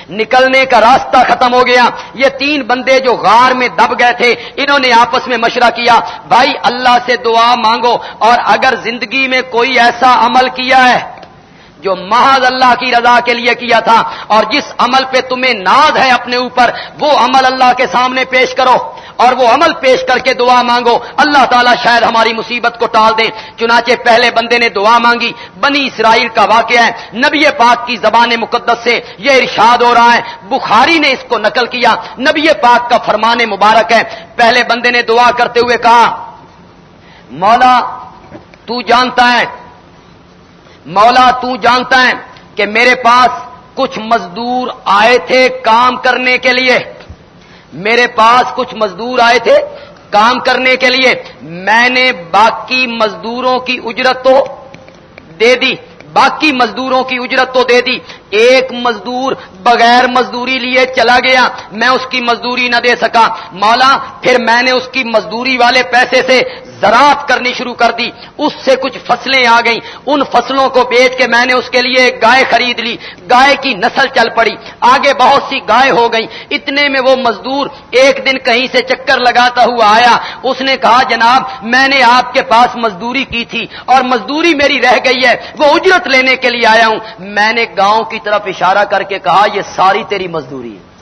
نکلنے کا راستہ ختم ہو گیا۔ یہ تین بندے جو غار میں دب گئے تھے، انہوں نے آپس میں مشورہ کیا، بھائی، اللہ سے دعا مانگو، اور اگر زندگی میں کوئی ایسا عمل کیا ہے جو محض اللہ کی رضا کے لیے کیا تھا اور جس عمل پہ تمہیں ناز ہے اپنے اوپر، وہ عمل اللہ کے سامنے پیش کرو اور وہ عمل پیش کر کے دعا مانگو۔ اللہ تعالیٰ شاید ہماری مصیبت کو ٹال دیں چنانچہ پہلے بندے نے دعا مانگی۔ بنی اسرائیل کا واقعہ ہے۔ نبی پاک کی زبان مقدس سے یہ ارشاد ہو رہا ہے۔ بخاری نے اس کو نقل کیا۔ نبی پاک کا فرمان مبارک ہے۔ پہلے بندے نے دعا کرتے ہوئے کہا، مولا، تو جانتا ہے مولا تو جانتا ہے کہ میرے پاس کچھ مزدور آئے تھے کام کرنے کے لیے۔ میرے پاس کچھ مزدور آئے تھے کام کرنے کے لیے۔ میں نے باقی مزدوروں کی اجرت تو دے دی۔ باقی مزدوروں کی اجرت تو دے دی۔ ایک مزدور بغیر مزدوری لیے چلا گیا، میں اس کی مزدوری نہ دے سکا۔ مولا پھر میں نے اس کی مزدوری والے پیسے سے زراعت کرنی شروع کر دی۔ اس سے کچھ فصلیں آ گئیں۔ ان فصلوں کو بیچ کے میں نے اس کے لیے ایک گائے خرید لی۔ گائے کی نسل چل پڑی۔ آگے بہت سی گائے ہو گئی اتنے میں وہ مزدور ایک دن کہیں سے چکر لگاتا ہوا آیا۔ اس نے کہا، جناب، میں نے آپ کے پاس مزدوری کی تھی اور مزدوری میری رہ گئی ہے۔ وہ اجرت لینے کے لیے آیا ہوں۔ میں نے گاؤں کی طرف اشارہ کر کے کہا یہ ساری تیری مزدوری ہے۔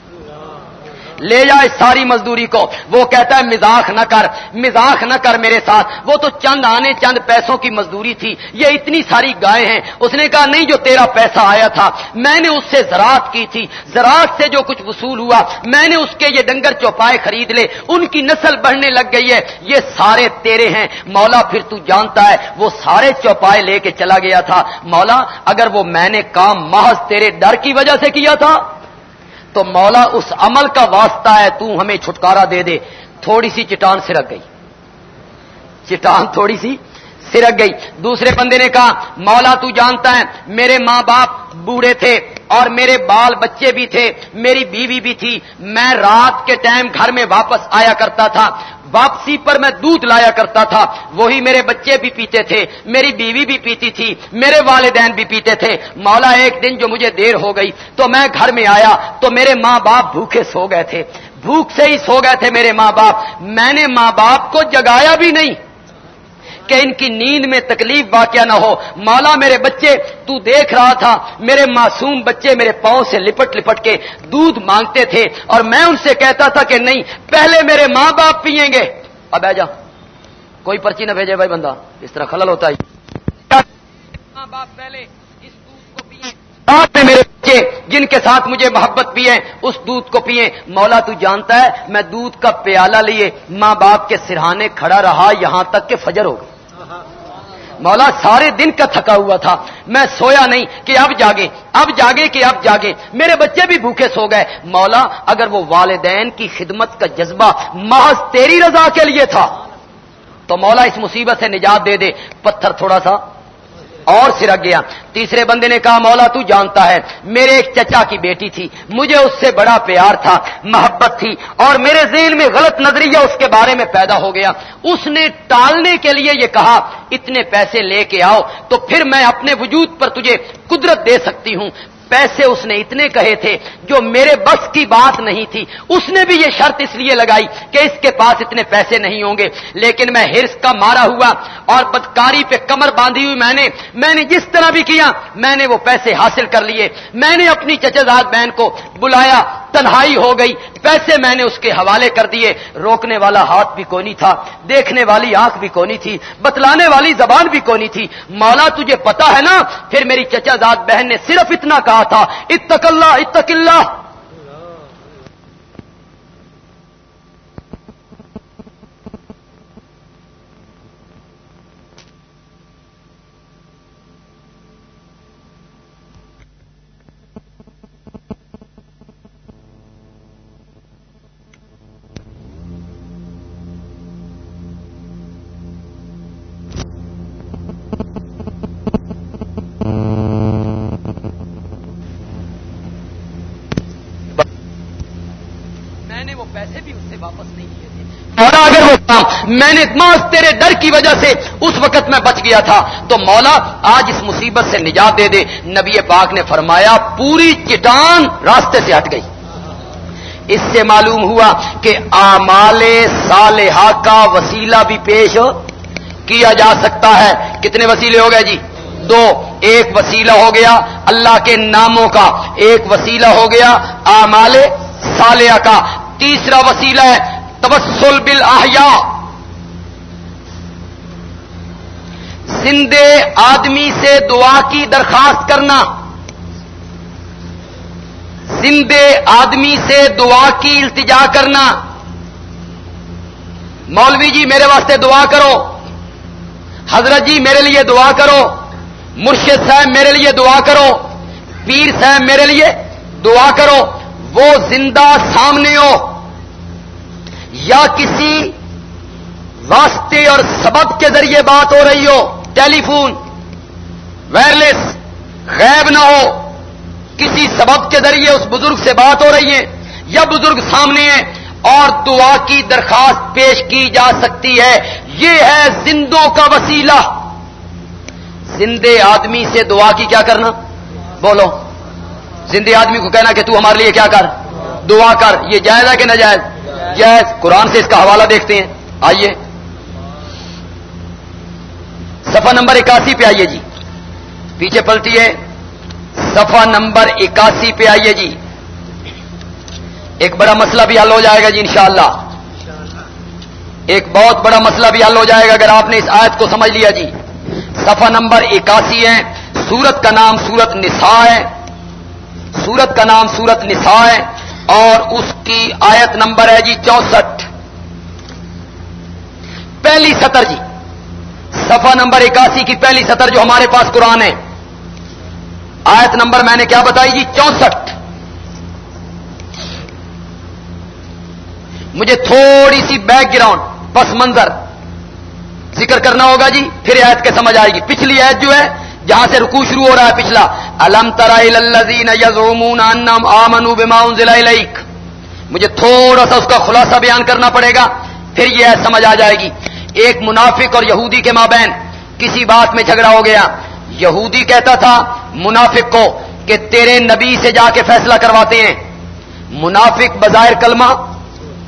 لے جائے ساری مزدوری کو۔ وہ کہتا ہے مزاح نہ کر مزاح نہ کر میرے ساتھ۔ وہ تو چند آنے چند پیسوں کی مزدوری تھی۔ یہ اتنی ساری گائے ہیں۔ اس نے کہا، نہیں جو تیرا پیسہ آیا تھا، میں نے اس سے زراعت کی تھی۔ زراعت سے جو کچھ وصول ہوا، میں نے اس کے یہ ڈنگر چوپائے خرید لے۔ ان کی نسل بڑھنے لگ گئی ہے۔ یہ سارے تیرے ہیں۔ مولا، پھر تو جانتا ہے، وہ سارے چوپائے لے کے چلا گیا تھا۔ مولا، اگر وہ میں نے کام محض تیرے ڈر کی وجہ سے کیا تھا تو مولا اس عمل کا واسطہ ہے، تو ہمیں چھٹکارا دے دے۔ تھوڑی سی چٹان سرک گئی۔ چٹان تھوڑی سی سرک گئی۔ دوسرے بندے نے کہا، مولا تو جانتا ہے، میرے ماں باپ بوڑھے تھے اور میرے بال بچے بھی تھے، میری بیوی بھی تھی۔ میں رات کے ٹائم گھر میں واپس آیا کرتا تھا۔ واپسی پر میں دودھ لایا کرتا تھا۔ وہی میرے بچے بھی پیتے تھے، میری بیوی بھی پیتی تھی، میرے والدین بھی پیتے تھے۔ مولا، ایک دن جو مجھے دیر ہو گئی تو میں گھر میں آیا تو میرے ماں باپ بھوکے سو گئے تھے۔ بھوک سے ہی سو گئے تھے میرے ماں باپ۔ میں نے ماں باپ کو جگایا بھی نہیں۔ کہ ان کی نیند میں تکلیف واقع نہ ہو۔ مولا میرے بچے تو دیکھ رہا تھا میرے معصوم بچے میرے پاؤں سے لپٹ لپٹ کے دودھ مانگتے تھے اور میں ان سے کہتا تھا کہ نہیں پہلے میرے ماں باپ پیئیں گے۔ اب جا۔ کوئی پرچی نہ بھیجے بھائی بندہ اس طرح خلل ہوتا ہے۔ ماں باپ پہلے کو پیئے میرے بچے جن کے ساتھ مجھے محبت پیے اس دودھ کو پیئے مولا تو جانتا ہے میں دودھ کا پیالہ لیے ماں باپ کے سرہانے کھڑا رہا یہاں تک کہ فجر ہو گئی۔ مولا سارے دن کا تھکا ہوا تھا۔ میں سویا نہیں کہ اب جاگے اب جاگے کہ اب جاگے۔ میرے بچے بھی بھوکے سو گئے۔ مولا، اگر وہ والدین کی خدمت کا جذبہ محض تیری رضا کے لیے تھا، تو مولا اس مصیبت سے نجات دے دے۔ پتھر تھوڑا سا۔ اور سرک گیا۔ تیسرے بندے نے کہا، مولا تو جانتا ہے، میرے ایک چچا کی بیٹی تھی، مجھے اس سے بڑا پیار تھا، محبت تھی، اور میرے ذہن میں غلط نظریہ اس کے بارے میں پیدا ہو گیا۔ اس نے ٹالنے کے لیے یہ کہا، اتنے پیسے لے کے آؤ تو پھر میں اپنے وجود پر تجھے قدرت دے سکتی ہوں۔ پیسے اس نے اتنے کہے تھے جو میرے بس کی بات نہیں تھی۔ اس نے بھی یہ شرط اس لیے لگائی کہ اس کے پاس اتنے پیسے نہیں ہوں گے۔ لیکن میں ہرس کا مارا ہوا اور بدکاری پہ کمر باندھی ہوئی میں نے میں نے جس طرح بھی کیا، میں نے وہ پیسے حاصل کر لیے۔ میں نے اپنی چچزاد بہن کو بلایا، تنہائی ہو گئی۔ پیسے میں نے اس کے حوالے کر دیے، روکنے والا ہاتھ بھی کونی تھا، دیکھنے والی آنکھ بھی کونی تھی، بتلانے والی زبان بھی کونی تھی۔ مولا، تجھے پتا ہے نا، پھر میری چچا زاد بہن نے صرف اتنا کہا تھا، اتق اللہ اتق اللہ۔ میں نے تیرے ڈر کی وجہ سے اس وقت میں بچ گیا تھا۔ تو مولا آج اس مصیبت سے نجات دے دے۔ نبی پاک نے فرمایا، پوری چٹان راستے سے ہٹ گئی۔ اس سے معلوم ہوا کہ آمال صالحہ کا وسیلہ بھی پیش کیا جا سکتا ہے۔ کتنے وسیلے ہو گئے جی؟ دو، ایک وسیلہ ہو گیا اللہ کے ناموں کا، ایک وسیلہ ہو گیا آمال صالحہ کا۔ تیسرا وسیلہ ہے تبسل بل زندے آدمی سے دعا کی درخواست کرنا۔ زندے آدمی سے دعا کی التجا کرنا۔ مولوی جی میرے واسطے دعا کرو۔ حضرت جی میرے لیے دعا کرو۔ مرشد صاحب میرے لیے دعا کرو۔ پیر صاحب میرے لیے دعا کرو۔ وہ زندہ سامنے ہو۔ یا کسی واسطے اور سبب کے ذریعے بات ہو رہی ہو، ٹیلی فون وائرلیس غیب نہ ہو، کسی سبب کے ذریعے اس بزرگ سے بات ہو رہی ہے یا بزرگ سامنے ہے اور دعا کی درخواست پیش کی جا سکتی ہے، یہ ہے زندوں کا وسیلہ۔ زندے آدمی سے دعا کی کیا کرنا؟ بولو۔ زندے آدمی کو کہنا کہ تو ہمارے لیے کیا کر؟ دعا کر، یہ جائز ہے کہ نہ جائز جائز۔ قرآن سے اس کا حوالہ دیکھتے ہیں۔ آئیے۔ سفا نمبر اکاسی پہ آئیے جی۔ پیچھے پلٹی ہے۔ سفا نمبر اکاسی پہ آئیے جی۔ ایک بڑا مسئلہ بھی حل ہو جائے گا جی انشاءاللہ۔ ایک بہت بڑا مسئلہ بھی حل ہو جائے گا اگر آپ نے اس آیت کو سمجھ لیا جی۔ سفا نمبر اکاسی ہے۔ سورت کا نام سورت نساء ہے۔ سورت کا نام سورت نساء ہے۔ اور اس کی آیت نمبر ہے جی چونسٹھ۔ پہلی سطر جی۔ سفا نمبر اکاسی کی پہلی سطر جو ہمارے پاس قرآن ہے۔ آیت نمبر میں نے کیا بتائی جی؟ چونسٹھ۔ مجھے تھوڑی سی بیک گراؤنڈ، پس منظر ذکر کرنا ہوگا جی پھر آیت کے سمجھ آئے گی۔ پچھلی آیت جو ہے، جہاں سے رکو شروع ہو رہا ہے پچھلا، الم الیک۔ مجھے تھوڑا سا اس کا خلاصہ بیان کرنا پڑے گا، پھر یہ آیت سمجھ آ جائے گی۔ ایک منافق اور یہودی کے مابین کسی بات میں جھگڑا ہو گیا۔ یہودی کہتا تھا منافق کو کہ تیرے نبی سے جا کے فیصلہ کرواتے ہیں۔ منافق بظاہر کلمہ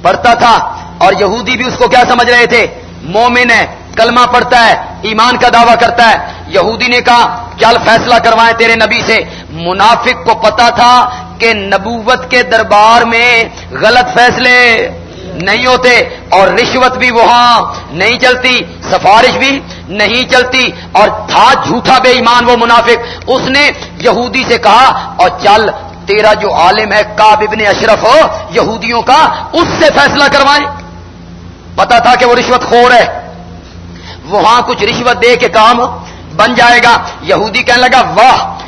پڑھتا تھا اور یہودی بھی اس کو کیا سمجھ رہے تھے؟ مومن ہے، کلمہ پڑھتا ہے، ایمان کا دعویٰ کرتا ہے۔ یہودی نے کہا، چل فیصلہ کروائیں تیرے نبی سے۔ منافق کو پتا تھا کہ نبوت کے دربار میں غلط فیصلے نہیں ہوتے اور رشوت بھی وہاں نہیں چلتی، سفارش بھی نہیں چلتی اور تھا جھوٹا بے ایمان وہ منافق۔ اس نے یہودی سے کہا، اور چل، تیرا جو عالم ہے کاب ابن اشرف ہو یہودیوں کا اس سے فیصلہ کروائیں پتا تھا کہ وہ رشوت خور ہے۔ وہاں کچھ رشوت دے کے کام بن جائے گا۔ یہودی کہنے لگا، واہ،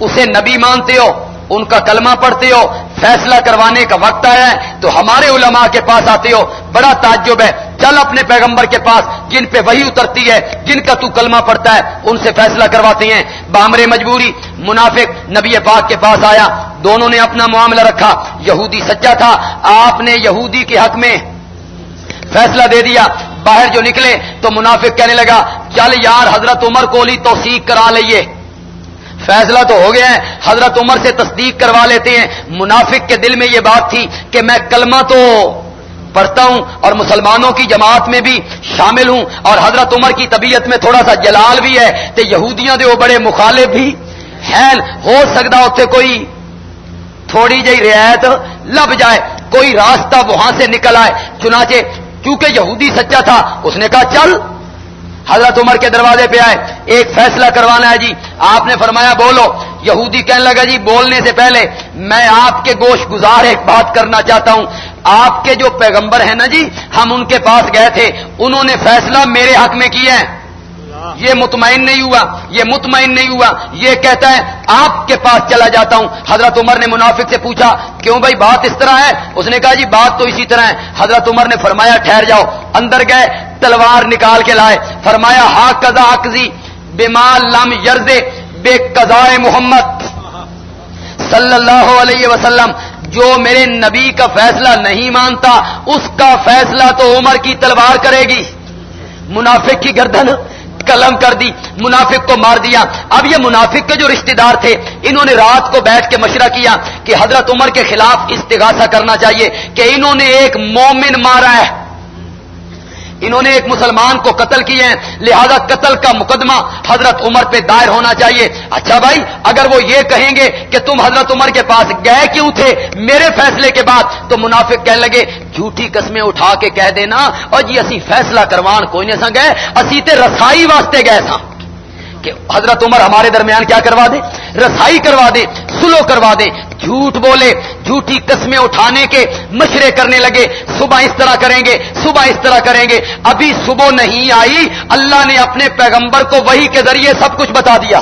اسے نبی مانتے ہو۔ ان کا کلمہ پڑھتے ہو، فیصلہ کروانے کا وقت آیا ہے، تو ہمارے علماء کے پاس آتے ہو، بڑا تعجب ہے۔ چل اپنے پیغمبر کے پاس، جن پہ وہی اترتی ہے، جن کا تو کلمہ پڑھتا ہے، ان سے فیصلہ کرواتے ہیں۔ بامر مجبوری، منافق نبی پاک کے پاس آیا، دونوں نے اپنا معاملہ رکھا۔ یہودی سچا تھا، آپ نے یہودی کے حق میں فیصلہ دے دیا۔ باہر جو نکلے، تو منافق کہنے لگا، چل یار، حضرت عمر کو لی توثیق کرا لئیے فیصلہ تو ہو گیا ہے، حضرت عمر سے تصدیق کروا لیتے ہیں۔ منافق کے دل میں یہ بات تھی کہ میں کلمہ تو پڑھتا ہوں اور مسلمانوں کی جماعت میں بھی شامل ہوں اور حضرت عمر کی طبیعت میں تھوڑا سا جلال بھی ہے تو یہودیاں دے وہ بڑے مخالف بھی ہیں۔ ہو سکتا اتنے کوئی تھوڑی جی رعایت لب جائے، کوئی راستہ وہاں سے نکل آئے۔ چنانچہ چونکہ یہودی سچا تھا، اس نے کہا، چل۔ حضرت عمر کے دروازے پہ آئے۔ ایک فیصلہ کروانا ہے جی۔ آپ نے فرمایا، بولو۔ یہودی کہنے لگا جی بولنے سے پہلے میں آپ کے گوشت گزار ایک بات کرنا چاہتا ہوں۔ آپ کے جو پیغمبر ہیں نا جی ہم ان کے پاس گئے تھے۔ انہوں نے فیصلہ میرے حق میں کیا ہے۔ یہ مطمئن نہیں ہوا، یہ مطمئن نہیں ہوا، یہ کہتا ہے، آپ کے پاس چلا جاتا ہوں۔ حضرت عمر نے منافق سے پوچھا، کیوں بھائی بات اس طرح ہے؟ اس نے کہا جی بات تو اسی طرح ہے۔ حضرت عمر نے فرمایا، ٹھہر جاؤ۔ اندر گئے، تلوار نکال کے لائے۔ فرمایا، ہا کزا اکزی بے لم یرزے بے قزائے محمد۔ صلی اللہ علیہ وسلم، جو میرے نبی کا فیصلہ نہیں مانتا، اس کا فیصلہ تو عمر کی تلوار کرے گی۔ منافق کی گردن قلم کر دی، منافق کو مار دیا۔ اب یہ منافق کے جو رشتہ دار تھے، انہوں نے رات کو بیٹھ کے مشورہ کیا کہ حضرت عمر کے خلاف استغاثہ کرنا چاہیے کہ انہوں نے ایک مومن مارا ہے۔ انہوں نے ایک مسلمان کو قتل کیے ہیں۔ لہذا قتل کا مقدمہ حضرت عمر پہ دائر ہونا چاہیے۔ اچھا بھائی، اگر وہ یہ کہیں گے کہ تم حضرت عمر کے پاس گئے کیوں تھے؟ میرے فیصلے کے بعد تو منافق کہنے لگے، جھوٹی قسمیں اٹھا کے کہہ دینا اور جی اسی فیصلہ کروان کوئی نہیں سا گئے اسی تے رسائی واسطے گئے سا کہ حضرت عمر ہمارے درمیان کیا کروا دے؟ رسائی کروا دے، سلو کروا دے۔ جھوٹ بولے، جھوٹی قسمیں اٹھانے کے مشرے کرنے لگے۔ صبح اس طرح کریں گے، صبح اس طرح کریں گے۔ ابھی صبح نہیں آئی، اللہ نے اپنے پیغمبر کو وہی کے ذریعے سب کچھ بتا دیا۔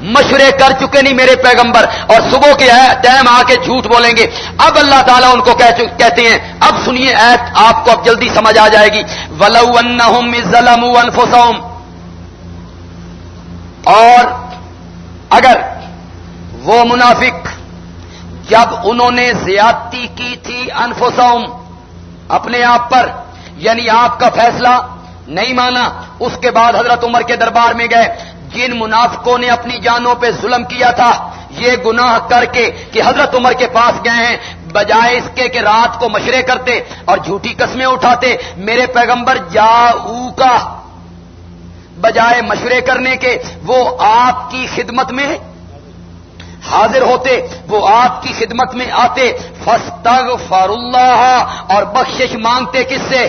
مشورے کر چکے نہیں میرے پیغمبر۔ اور صبح کے ٹائم آ کے جھوٹ بولیں گے۔ اب اللہ تعالیٰ ان کو کہتے ہیں، اب سنیے آپ کو اب جلدی سمجھ آ جائے گی۔ ولو ظلم اور اگر وہ منافق جب انہوں نے زیادتی کی تھی انفسوم اپنے آپ پر یعنی آپ کا فیصلہ نہیں مانا، اس کے بعد حضرت عمر کے دربار میں گئے، جن منافقوں نے اپنی جانوں پہ ظلم کیا تھا، یہ گناہ کر کے کہ حضرت عمر کے پاس گئے ہیں، بجائے اس کے کہ رات کو مشرے کرتے اور جھوٹی قسمیں اٹھاتے، میرے پیغمبر جا کا بجائے مشورے کرنے کے، وہ آپ کی خدمت میں حاضر ہوتے، وہ آپ کی خدمت میں آتے۔ فستغ فار اللہ اور بخشش مانگتے کس سے؟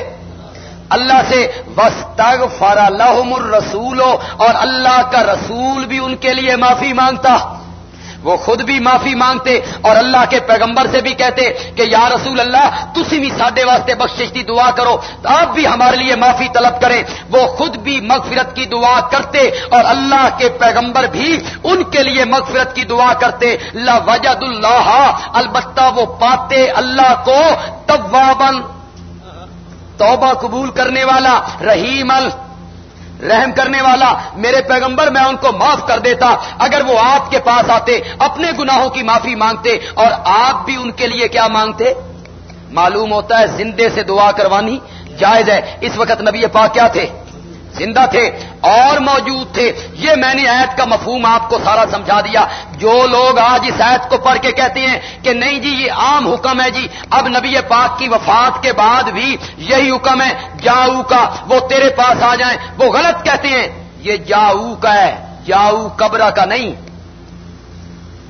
اللہ سے۔ وسطگ فار اللہ الرسول، اور اللہ کا رسول بھی ان کے لیے معافی مانگتا۔ وہ خود بھی معافی مانگتے اور اللہ کے پیغمبر سے بھی کہتے کہ یا رسول اللہ، تسی بھی ساڈے واسطے بخشش کی دعا کرو، آپ بھی ہمارے لیے معافی طلب کریں۔ وہ خود بھی مغفرت کی دعا کرتے اور اللہ کے پیغمبر بھی ان کے لیے مغفرت کی دعا کرتے۔ لا وجد اللہ البتہ وہ پاتے اللہ کو توابن توبہ قبول کرنے والا، رحیم ال رحم کرنے والا میرے پیغمبر میں ان کو معاف کر دیتا اگر وہ آپ کے پاس آتے، اپنے گناہوں کی معافی مانگتے اور آپ بھی ان کے لیے کیا مانگتے؟ معلوم ہوتا ہے زندے سے دعا کروانی جائز ہے۔ اس وقت نبی پاک کیا تھے؟ زندہ تھے اور موجود تھے۔ یہ میں نے عید کا مفہوم آپ کو سارا سمجھا دیا۔ جو لوگ آج اس عید کو پڑھ کے کہتے ہیں کہ نہیں جی یہ عام حکم ہے جی۔ اب نبی پاک کی وفات کے بعد بھی یہی حکم ہے، جاؤ کا، وہ تیرے پاس آ جائیں۔ وہ غلط کہتے ہیں، یہ جاؤ کا ہے۔ جاؤ قبرہ کا نہیں۔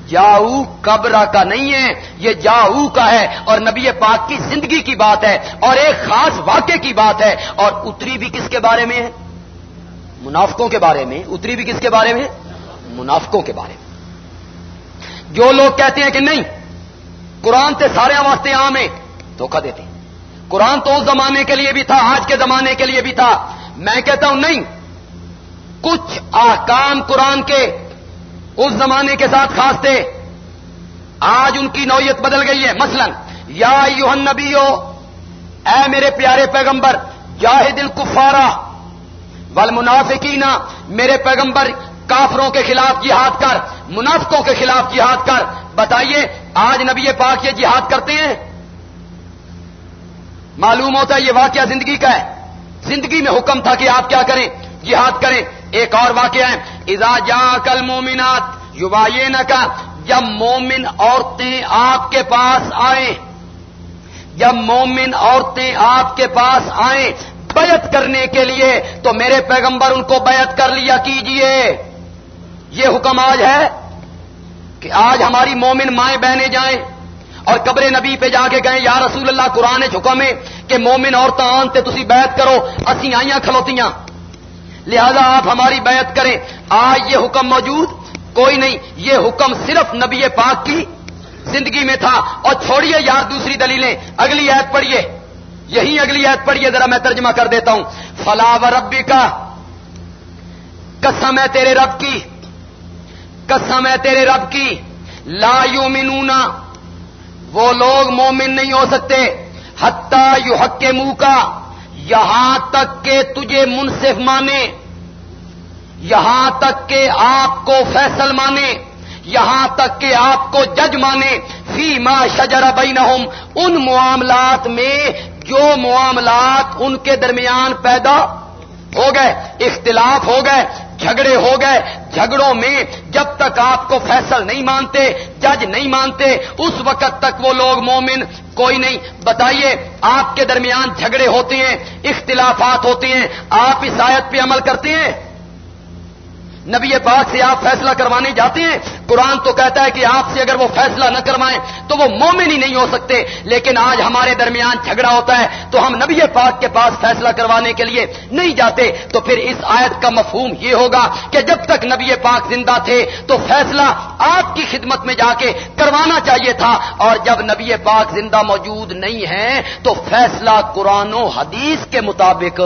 جاؤ قبرہ کا نہیں ہے، یہ جاؤ کا ہے۔ اور نبی پاک کی زندگی کی بات ہے اور ایک خاص واقعے کی بات ہے۔ اور اتری بھی کس کے بارے میں ہے؟ منافقوں کے بارے میں، اتری بھی کس کے بارے میں؟ منافقوں کے بارے میں۔ جو لوگ کہتے ہیں کہ نہیں، قرآن سے سارے واسطے عام ہیں، دھوکہ دیتے ہیں۔ قرآن تو اس زمانے کے لیے بھی تھا، آج کے زمانے کے لیے بھی تھا۔ میں کہتا ہوں نہیں، کچھ آکام قرآن کے اس زمانے کے ساتھ خاص تھے۔ آج ان کی نوعیت بدل گئی ہے۔ مثلا، یا یوہن نبیو اے میرے پیارے پیغمبر، جاہد الکفارہ والمنافقین، میرے پیغمبر، کافروں کے خلاف جہاد کر، منافقوں کے خلاف جہاد کر۔ بتائیے، آج نبی پاک یہ جہاد کرتے ہیں؟ معلوم ہوتا ہے یہ واقعہ زندگی کا ہے۔ زندگی میں حکم تھا کہ آپ کیا کریں؟ جہاد کریں۔ ایک اور واقعہ ہے، اذا جا کل مومنات یو کا جب مومن عورتیں آپ کے پاس آئیں، جب مومن عورتیں آپ کے پاس آئیں بیعت کرنے کے لیے تو میرے پیغمبر ان کو بیعت کر لیا کیجیے۔ یہ حکم آج ہے کہ آج ہماری مومن مائیں بہنے جائیں اور قبر نبی پہ جا کے کہیں، یا رسول اللہ، قرآن حکم ہے کہ مومن عورتیں آنتے تسی بیعت کرو، اسی آئیاں کھلوتیاں۔ لہذا آپ ہماری بیعت کریں۔ آج یہ حکم موجود کوئی نہیں، یہ حکم صرف نبی پاک کی زندگی میں تھا۔ اور چھوڑیے یار دوسری دلیلیں، اگلی عید پڑھیے۔ یہی اگلی عید پڑھیے، ذرا میں ترجمہ کر دیتا ہوں۔ فلا و ربی کا قسم ہے تیرے رب کی۔ قسم ہے تیرے رب کی۔ لا یو وہ لوگ مومن نہیں ہو سکتے۔ حتہ یو حق کے منہ کا یہاں تک کہ تجھے منصف مانے۔ یہاں تک کہ آپ کو فیصل مانے۔ یہاں تک کہ آپ کو جج مانے، فی ما شجر بینہم، ان معاملات میں جو معاملات ان کے درمیان پیدا ہو گئے، اختلاف ہو گئے، جھگڑے ہو گئے، جھگڑوں میں جب تک آپ کو فیصل نہیں مانتے، جج نہیں مانتے، اس وقت تک وہ لوگ مومن، کوئی نہیں۔ بتائیے، آپ کے درمیان جھگڑے ہوتے ہیں، اختلافات ہوتے ہیں، آپ اس آیت پہ عمل کرتے ہیں؟ نبی پاک سے آپ فیصلہ کروانے جاتے ہیں۔ قرآن تو کہتا ہے کہ آپ سے اگر وہ فیصلہ نہ کروائیں تو وہ مومن ہی نہیں ہو سکتے۔ لیکن آج ہمارے درمیان جھگڑا ہوتا ہے تو ہم نبی پاک کے پاس فیصلہ کروانے کے لیے نہیں جاتے۔ تو پھر اس آیت کا مفہوم یہ ہوگا کہ جب تک نبی پاک زندہ تھے تو فیصلہ آپ کی خدمت میں جا کے کروانا چاہیے تھا۔ اور جب نبی پاک زندہ موجود نہیں ہے تو فیصلہ قرآن و حدیث کے مطابق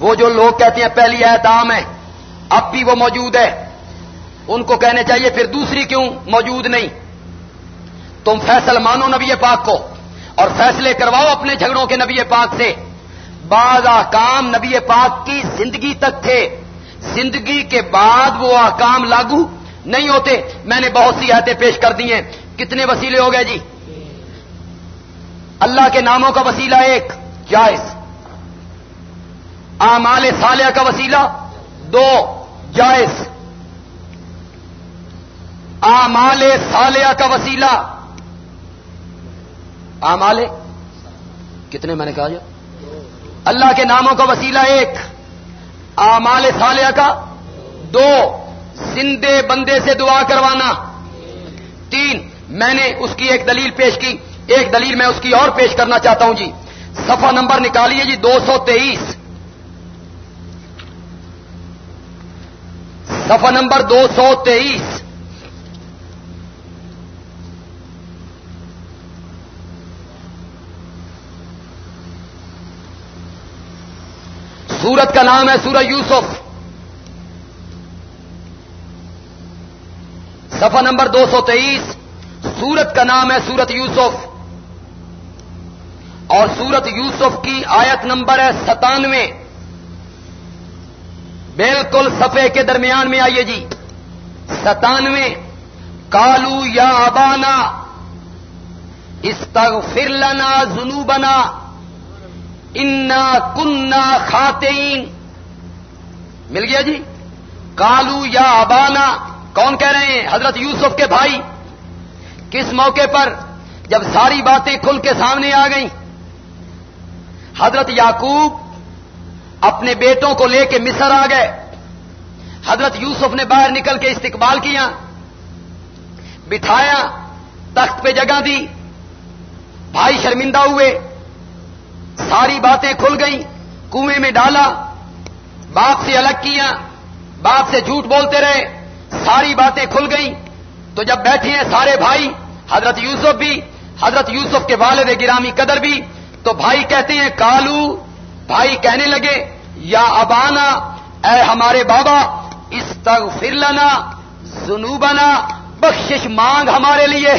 وہ جو لوگ کہتے ہیں پہلی احتام ہے، اب بھی وہ موجود ہے۔ ان کو کہنے چاہیے پھر دوسری کیوں موجود نہیں؟ تم فیصل مانو نبی پاک کو اور فیصلے کرواؤ اپنے جھگڑوں کے نبی پاک سے۔ بعض احکام نبی پاک کی زندگی تک تھے۔ زندگی کے بعد وہ احکام لاگو نہیں ہوتے۔ میں نے بہت سی ایتیں پیش کر دی ہیں۔ کتنے وسیلے ہو گئے جی؟ اللہ کے ناموں کا وسیلہ ایک، جائز۔ آمال سالیہ کا وسیلہ. دو، جائز. آمال سالیہ کا وسیلہ. آمال کتنے میں نے کہا جو اللہ کے ناموں کا وسیلہ ایک. آمال سالیہ کا. دو، زندے بندے سے دعا کروانا. تین، میں نے اس کی ایک دلیل پیش کی. ایک دلیل میں اس کی اور پیش کرنا چاہتا ہوں جی. صفحہ نمبر نکالیے جی دو سو تیئیس. صفحہ نمبر دو سو تیئیس۔ سورت کا نام ہے سورہ یوسف۔ صفحہ نمبر دو سو تیئیس۔ سورت کا نام ہے سورت یوسف۔ اور سورت یوسف کی آیت نمبر ہے ستانوے۔ بالکل سفے کے درمیان میں آئیے جی۔ ستانوے کالو یا ابانا استغفر لنا ذنوبنا، انا کننا خاتین مل گیا جی؟ کالو یا ابانا کون کہہ رہے ہیں؟ حضرت یوسف کے بھائی۔ کس موقع پر جب ساری باتیں کھل کے سامنے آ گئیں؟ حضرت یعقوب اپنے بیٹوں کو لے کے مصر آ گئے۔ حضرت یوسف نے باہر نکل کے استقبال کیا۔ بٹھایا، تخت پہ جگہ دی۔ بھائی شرمندہ ہوئے۔ ساری باتیں کھل گئیں۔ کنویں میں ڈالا۔ باپ سے الگ کیا۔ باپ سے جھوٹ بولتے رہے۔ ساری باتیں کھل گئیں۔ تو جب بیٹھے ہیں سارے بھائی، حضرت یوسف بھی، حضرت یوسف کے والد گرامی قدر بھی، تو بھائی کہتے ہیں، کالو بھائی کہنے لگے، یا ابانا، اے ہمارے بابا، استغفر لنا ذنوبنا، بخشش مانگ ہمارے لیے۔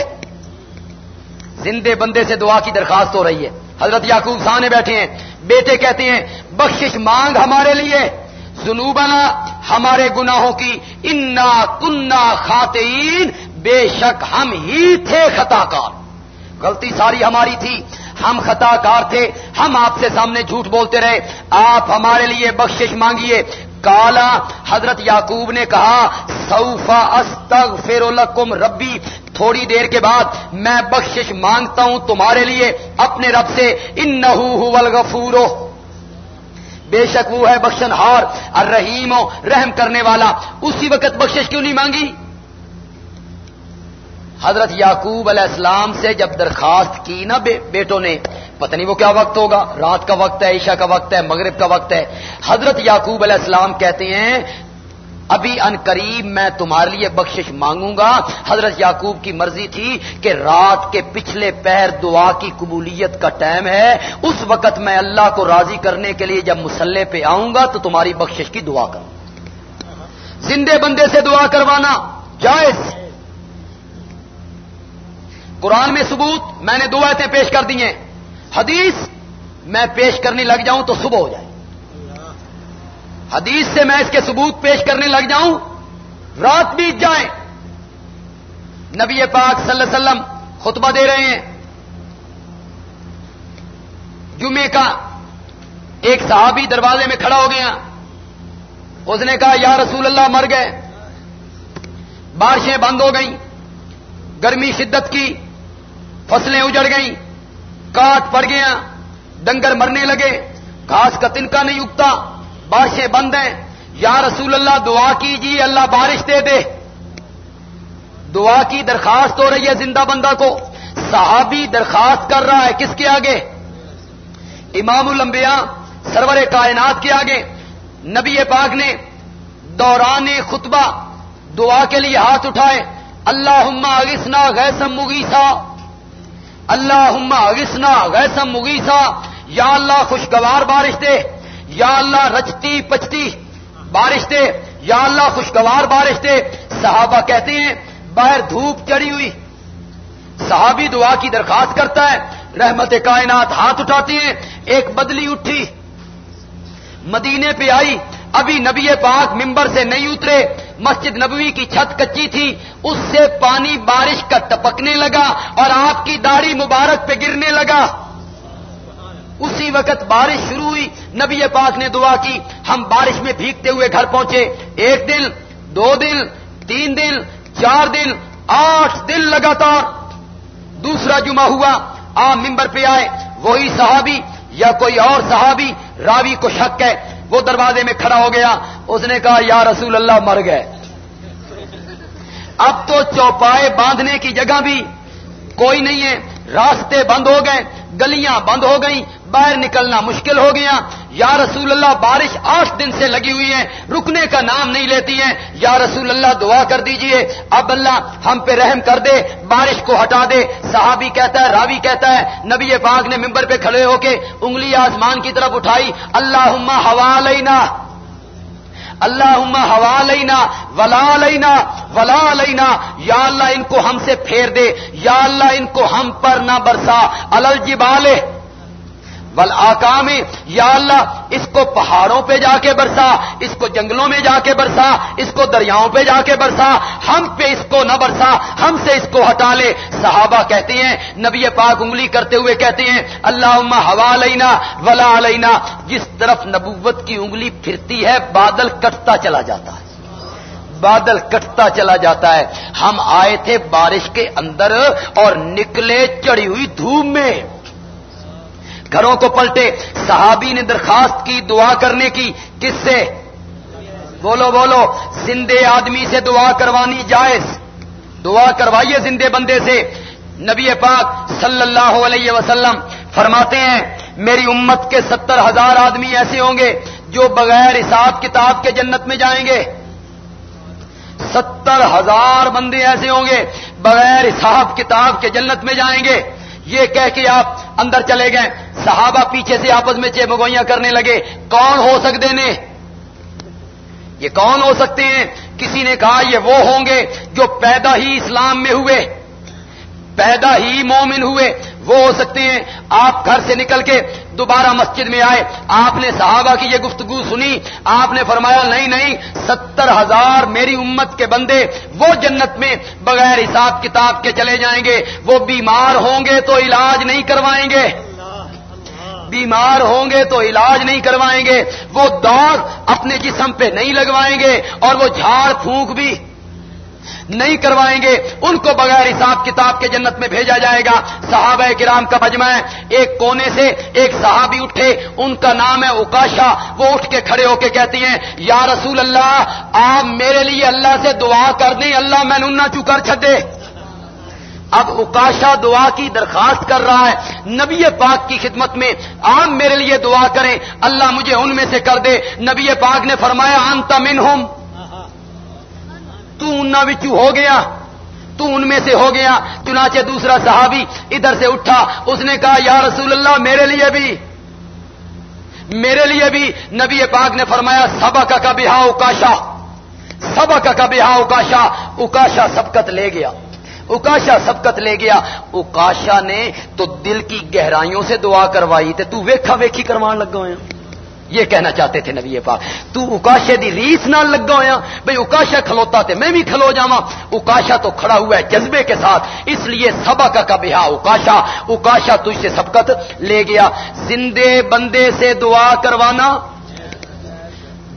زندے بندے سے دعا کی درخواست ہو رہی ہے۔ حضرت یعقوب سامنے بیٹھے ہیں۔ بیٹے کہتے ہیں، بخشش مانگ ہمارے لیے۔ جنوبنا ہمارے گناہوں کی، انا کنا خاتین بے شک ہم ہی تھے خطا کار غلطی ساری ہماری تھی۔ ہم خطا کار تھے، ہم آپ سے سامنے جھوٹ بولتے رہے، آپ ہمارے لیے بخشش مانگیے۔ کالا حضرت یعقوب نے کہا، سوفا استغ فیر ربی، تھوڑی دیر کے بعد میں بخشش مانگتا ہوں تمہارے لیے، اپنے رب سے ان نہ بے شک وہ ہے بخشن ہار اور رحیم رحم کرنے والا۔ اسی وقت بخشش کیوں نہیں مانگی؟ حضرت یعقوب علیہ السلام سے جب درخواست کی نا بیٹوں نے، پتہ نہیں وہ کیا وقت ہوگا؟ رات کا وقت ہے، عشاء کا وقت ہے، مغرب کا وقت ہے۔ حضرت یعقوب علیہ السلام کہتے ہیں، ابھی ان قریب میں تمہارے لیے بخشش مانگوں گا۔ حضرت یعقوب کی مرضی تھی کہ رات کے پچھلے پہر دعا کی قبولیت کا ٹائم ہے۔ اس وقت میں اللہ کو راضی کرنے کے لیے جب مسلح پہ آؤں گا تو تمہاری بخشش کی دعا کروں۔ زندے بندے سے دعا کروانا، جائز۔ قرآن میں ثبوت، میں نے دو ایتیں پیش کر دی ہیں۔ حدیث، میں پیش کرنے لگ جاؤں تو صبح ہو جائے۔ حدیث سے میں اس کے ثبوت پیش کرنے لگ جاؤں، رات بیت جائیں نبی پاک صلی اللہ علیہ وسلم خطبہ دے رہے ہیں۔ جمعے کا ایک صحابی دروازے میں کھڑا ہو گیا۔ اس نے کہا، یا رسول اللہ، مر گئے۔ بارشیں بند ہو گئیں۔ گرمی شدت کی۔ فصلیں اجڑ گئیں، کاٹ پڑ گیا، ڈنگر مرنے لگے، گھاس کا تنکا نہیں اگتا، بارشیں بند ہیں۔ یا رسول اللہ، دعا کیجیے، اللہ بارش دے دے۔ دعا کی درخواست ہو رہی ہے زندہ بندہ کو۔ صحابی درخواست کر رہا ہے کس کے آگے؟ امام الانبیاء، سرور کائنات کے آگے۔ نبی پاک نے دوران خطبہ دعا کے لیے ہاتھ اٹھائے اللہ اگسنا غیسم مغیسا اللہ اگسنا غیسم مغیسا یا اللہ خوشگوار بارش دے، یا اللہ رچتی پچتی بارش دے، یا اللہ خوشگوار بارش دے۔ صحابہ کہتے ہیں باہر دھوپ چڑی ہوئی۔ صحابی دعا کی درخواست کرتا ہے، رحمت کائنات ہاتھ اٹھاتی ہیں، ایک بدلی اٹھی، مدینے پہ آئی ابھی نبی پاک ممبر سے نہیں اترے، مسجد نبوی کی چھت کچی تھی، اس سے پانی بارش کا ٹپکنے لگا اور آپ کی داڑھی مبارک پہ گرنے لگا۔ اسی وقت بارش شروع ہوئی، نبی پاک نے دعا کی، ہم بارش میں بھیگتے ہوئے گھر پہنچے۔ ایک دن، دو دن، تین دن، چار دن، آٹھ دن لگاتار۔ دوسرا جمعہ ہوا، آپ ممبر پہ آئے۔ وہی صحابی یا کوئی اور صحابی، راوی کو شک ہے۔ وہ دروازے میں کھڑا ہو گیا، اس نے کہا، یا رسول اللہ، مر گئے. اب تو چوپائے باندھنے کی جگہ بھی کوئی نہیں ہے۔ راستے بند ہو گئے، گلیاں بند ہو گئیں، باہر نکلنا مشکل ہو گیا۔ یا رسول اللہ، بارش آٹھ دن سے لگی ہوئی ہے، رکنے کا نام نہیں لیتی ہے۔ یا رسول اللہ، دعا کر دیجیے۔ اب اللہ ہم پہ رحم کر دے، بارش کو ہٹا دے۔ صحابی کہتا ہے، راوی کہتا ہے، نبی پاک نے ممبر پہ کھڑے ہو کے انگلی آسمان کی طرف اٹھائی اللہ ہوا لینا اللہ ہوا لینا ولا لینا ولا لینا یا اللہ ان کو ہم سے پھیر دے، یا اللہ ان کو ہم پر نہ برسا الجبالے بل آکام یا اللہ، اس کو پہاڑوں پہ جا کے برسا، اس کو جنگلوں میں جا کے برسا، اس کو دریاؤں پہ جا کے برسا، ہم پہ اس کو نہ برسا، ہم سے اس کو ہٹا لے۔ صحابہ کہتے ہیں، نبی پاک انگلی کرتے ہوئے کہتے ہیں اللہ ہوا لینا ولا لینا جس طرف نبوت کی انگلی پھرتی ہے، بادل کٹتا چلا جاتا ہے۔ بادل کٹتا چلا جاتا ہے۔ ہم آئے تھے بارش کے اندر اور نکلے چڑی ہوئی دھوپ میں۔ گھروں کو پلٹے۔ صحابی نے درخواست کی دعا کرنے کی۔ کس سے؟ بولو بولو۔ زندے آدمی سے دعا کروانی جائز۔ دعا کروائیے زندے بندے سے۔ نبی پاک صلی اللہ علیہ وسلم فرماتے ہیں، میری امت کے ستر ہزار آدمی ایسے ہوں گے جو بغیر حساب کتاب کے جنت میں جائیں گے۔ ستر ہزار بندے ایسے ہوں گے بغیر حساب کتاب کے جنت میں جائیں گے۔ یہ کہہ کے آپ اندر چلے گئے۔ صحابہ پیچھے سے آپس میں چھ کرنے لگے۔ کون ہو سکتے نے یہ کون ہو سکتے ہیں؟ کسی نے کہا یہ وہ ہوں گے جو پیدا ہی اسلام میں ہوئے، پیدا ہی مومن ہوئے وہ ہو سکتے ہیں۔ آپ گھر سے نکل کے دوبارہ مسجد میں آئے۔ آپ نے صحابہ کی یہ گفتگو سنی۔ آپ نے فرمایا، نہیں نہیں، ستر ہزار میری امت کے بندے وہ جنت میں بغیر حساب کتاب کے چلے جائیں گے۔ وہ بیمار ہوں گے تو علاج نہیں کروائیں گے۔ بیمار ہوں گے تو علاج نہیں کروائیں گے۔ وہ داغ اپنے جسم پہ نہیں لگوائیں گے اور وہ جھاڑ پھونک بھی۔ نہیں کروائیں گے، ان کو بغیر حساب کتاب کے جنت میں بھیجا جائے گا۔ صحابہ کرام کا مجمع ہے، ایک کونے سے ایک صحابی اٹھے، ان کا نام ہے اکاشا وہ اٹھ کے کھڑے ہو کے کہتی ہیں، یا رسول اللہ، آپ میرے لیے اللہ سے دعا کر دیں، اللہ میں نہ چکر چھدے اب اکاشا دعا کی درخواست کر رہا ہے، نبی پاک کی خدمت میں، آپ میرے لیے دعا کریں، اللہ مجھے ان میں سے کر دے۔ نبی پاک نے فرمایا انتا من ہوں تو ان ہو گیا۔ تو ان میں سے ہو گیا۔ چنانچہ دوسرا صحابی ادھر سے اٹھا۔ اس نے کہا، یا رسول اللہ، میرے لیے بھی۔ میرے لیے بھی۔ نبی پاک نے فرمایا سبا کا بہا اکاشا سبا کا بہا اکاشا اکاشا سبکت لے گیا۔ اکاشا سبکت لے گیا۔ اکاشا نے تو دل کی گہرائیوں سے دعا کروائی تو ویکھا ویکھی کروان لگا ہوا یہ کہنا چاہتے تھے نبی پاک، تو اکاشے دی ریس نہ لگا ہوا بھائی اکاشا کھلوتا تھے میں بھی کھلو جاوا اکاشا تو کھڑا ہوا ہے جذبے کے ساتھ، اس لیے سبا کا کبھا اکاشا اکاشا تجھ سے سبقت لے گیا۔ زندے بندے سے دعا کروانا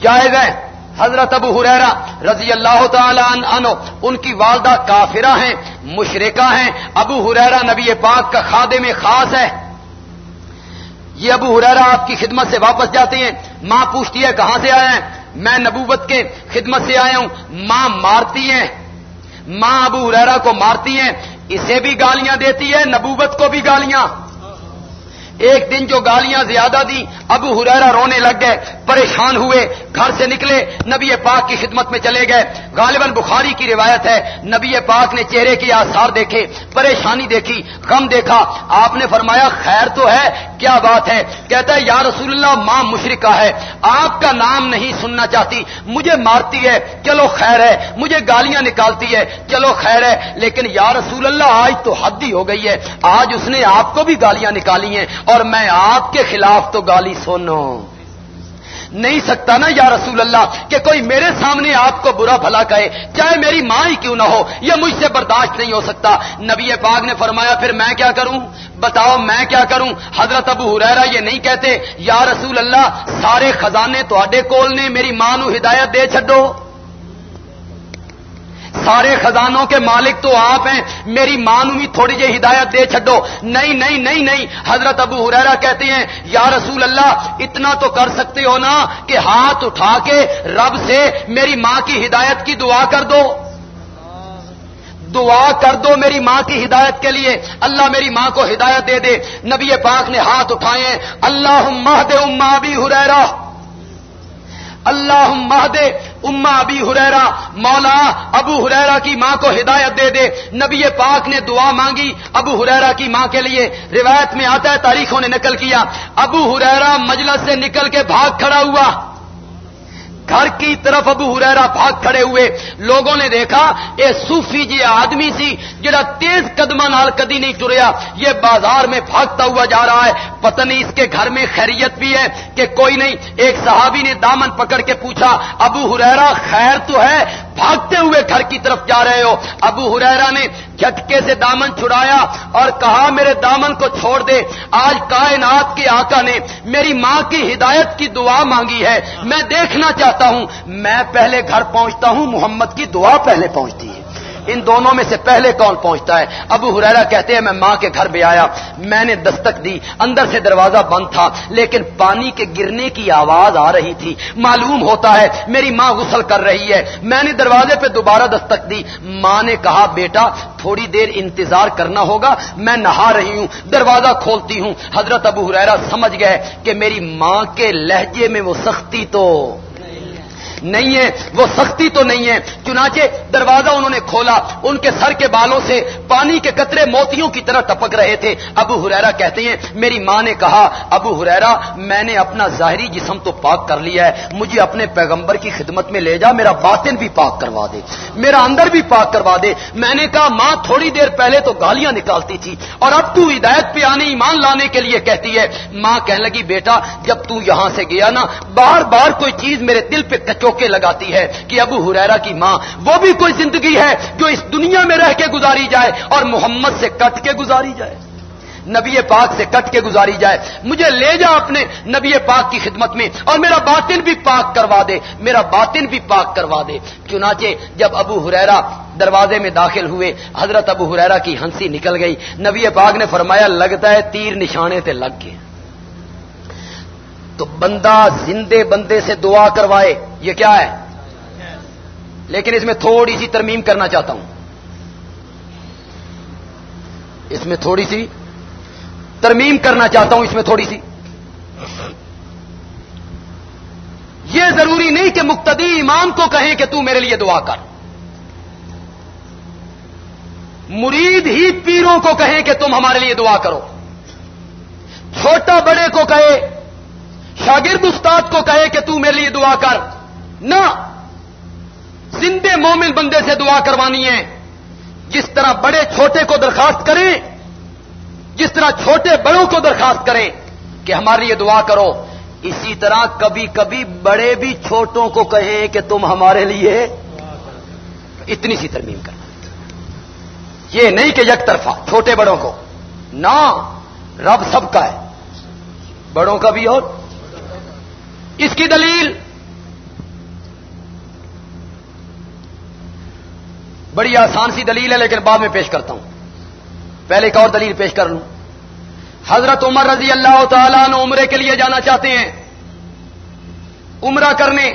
جائے گئے حضرت ابو حریرا رضی اللہ تعالی عنہ ان کی والدہ کافرہ ہیں مشرقہ ہیں۔ ابو حریرا نبی پاک کا خادے میں خاص ہے۔ یہ ابو حریرا آپ کی خدمت سے واپس جاتے ہیں۔ ماں پوچھتی ہے کہاں سے آئے ہیں؟ میں نبوت کے خدمت سے آیا ہوں۔ ماں مارتی ہیں۔ ماں ابو حریرا کو مارتی ہیں۔ اسے بھی گالیاں دیتی ہے، نبوت کو بھی گالیاں۔ ایک دن جو گالیاں زیادہ دی ابو ہریرا رونے لگ گئے، پریشان ہوئے، گھر سے نکلے، نبی پاک کی خدمت میں چلے گئے۔ غالباً بخاری کی روایت ہے، نبی پاک نے چہرے کے آثار دیکھے، پریشانی دیکھی، غم دیکھا۔ آپ نے فرمایا، خیر تو ہے، کیا بات ہے؟ کہتا ہے، یا رسول اللہ ماں مشرقہ ہے۔ آپ کا نام نہیں سننا چاہتی، مجھے مارتی ہے، چلو خیر ہے، مجھے گالیاں نکالتی ہے، چلو خیر ہے۔ لیکن یا رسول اللہ، آج تو حد ہی ہو گئی ہے، آج اس نے آپ کو بھی گالیاں نکالی ہیں۔ اور میں آپ کے خلاف تو گالی سنوں۔ نہیں سکتا نا یا رسول اللہ کہ کوئی میرے سامنے آپ کو برا بھلا کہے، چاہے میری ماں ہی کیوں نہ ہو، یہ مجھ سے برداشت نہیں ہو سکتا۔ نبی پاک نے فرمایا، پھر میں کیا کروں؟ بتاؤ میں کیا کروں؟ حضرت ابو حریرا یہ نہیں کہتے، یا رسول اللہ، سارے خزانے تو کول نے میری ماں نو ہدایت دے چڈو سارے خزانوں کے مالک تو آپ ہیں۔ میری ماں بھی تھوڑی جی ہدایت دے چھڈو۔ نہیں نہیں نہیں نہیں۔ حضرت ابو ہریرا کہتے ہیں، یا رسول اللہ، اتنا تو کر سکتے ہو نا کہ ہاتھ اٹھا کے رب سے میری ماں کی ہدایت کی دعا کر دو۔ دعا کر دو میری ماں کی ہدایت کے لیے۔ اللہ میری ماں کو ہدایت دے دے۔ نبی پاک نے ہاتھ اٹھائے اللہ مہد اما بھی ہریرا اللہ مہد اما ابی ہریرا مولا ابو ہریرا کی ماں کو ہدایت دے دے۔ نبی پاک نے دعا مانگی ابو ہریرا کی ماں کے لیے۔ روایت میں آتا ہے، تاریخوں نے نقل کیا۔ ابو ہریرا مجلس سے نکل کے بھاگ کھڑا ہوا۔ گھر کی طرف ابو ہریرا بھاگ کھڑے ہوئے لوگوں نے دیکھا یہ سوفی جی آدمی سی، جڑا تیز قدمہ نال کدی نہیں ٹریا، یہ بازار میں بھاگتا ہوا جا رہا ہے۔ پتہ نہیں اس کے گھر میں خیریت بھی ہے کہ کوئی نہیں۔ ایک صحابی نے دامن پکڑ کے پوچھا، ابو ہریرا خیر تو ہے بھاگتے ہوئے گھر کی طرف جا رہے ہو۔ ابو ہریرا نے جھٹکے سے دامن چھڑایا اور کہا، میرے دامن کو چھوڑ دے۔ آج کائنات کے آقا نے میری ماں کی ہدایت کی دعا مانگی ہے۔ میں دیکھنا چاہتا ہوں۔ میں پہلے گھر پہنچتا ہوں، محمد کی دعا پہلے پہنچتی ہے۔ ان دونوں میں سے پہلے کون پہنچتا ہے؟ ابو ہریرا کہتے ہیں، میں ماں کے گھر بھی آیا۔ میں نے دستک دی۔ اندر سے دروازہ بند تھا، لیکن پانی کے گرنے کی آواز آ رہی تھی۔ معلوم ہوتا ہے، میری ماں غسل کر رہی ہے۔ میں نے دروازے پہ دوبارہ دستک دی۔ ماں نے کہا، بیٹا، تھوڑی دیر انتظار کرنا ہوگا۔ میں نہا رہی ہوں، دروازہ کھولتی ہوں۔ حضرت ابو ہریرا سمجھ گئے کہ میری ماں کے لہجے میں وہ سختی تو نہیں ہے، وہ سختی تو نہیں ہے۔ چنانچہ دروازہ انہوں نے کھولا۔ ان کے سر کے بالوں سے پانی کے قطرے موتیوں کی طرح ٹپک رہے تھے۔ ابو ہریرا کہتے ہیں، میری ماں نے کہا، ابو ہریرا میں نے اپنا ظاہری جسم تو پاک کر لیا ہے۔ مجھے اپنے پیغمبر کی خدمت میں لے جا، میرا باطن بھی پاک کروا دے۔ میرا اندر بھی پاک کروا دے۔ میں نے کہا، ماں تھوڑی دیر پہلے تو گالیاں نکالتی تھی۔ اور اب تو ہدایت پہ آنے، ایمان لانے کے لیے کہتی ہے۔ ماں کہنے لگی، بیٹا، جب تو یہاں سے گیا نا، بار بار کوئی چیز میرے دل پہ کچو لگاتی ہے کہ ابو ہریرا کی ماں، وہ بھی کوئی زندگی ہے جو اس دنیا میں رہ کے گزاری جائے اور محمد سے کٹ کے گزاری جائے۔ نبی پاک سے کٹ کے گزاری جائے۔ مجھے لے جا اپنے نبی پاک کی خدمت میں اور میرا باطن بھی پاک کروا دے، میرا باطن بھی پاک کروا دے۔ چنانچہ جب ابو ہریرا دروازے میں داخل ہوئے، حضرت ابو ہریرا کی ہنسی نکل گئی۔ نبی پاک نے فرمایا، لگتا ہے تیر نشانے تے لگ گئے۔ تو بندہ زندے بندے سے دعا کروائے، یہ کیا ہے؟ لیکن اس میں تھوڑی سی ترمیم کرنا چاہتا ہوں۔ اس میں تھوڑی سی ترمیم کرنا چاہتا ہوں، اس میں تھوڑی سی۔ یہ ضروری نہیں کہ مقتدی امام کو کہیں کہ تو میرے لیے دعا کر۔ مرید ہی پیروں کو کہیں کہ تم ہمارے لیے دعا کرو۔ چھوٹا بڑے کو کہے شاگرد استاد کو کہے کہ تو میرے لیے دعا کر۔ نہ زندے مومن بندے سے دعا کروانی ہے۔ جس طرح بڑے چھوٹے کو درخواست کریں، جس طرح چھوٹے بڑوں کو درخواست کریں کہ ہمارے لیے دعا کرو۔ اسی طرح کبھی کبھی بڑے بھی چھوٹوں کو کہیں کہ تم ہمارے لیے اتنی سی ترمیم کرنا۔ یہ نہیں کہ یک طرفہ، چھوٹے بڑوں کو۔ نہ، رب سب کا ہے۔ بڑوں کا بھی اور اس کی دلیل بڑی آسان سی دلیل ہے، لیکن بعد میں پیش کرتا ہوں۔ پہلے ایک اور دلیل پیش کر لوں۔ حضرت عمر رضی اللہ تعالیٰ نے عمرے کے لیے جانا چاہتے ہیں۔ عمرہ کرنے،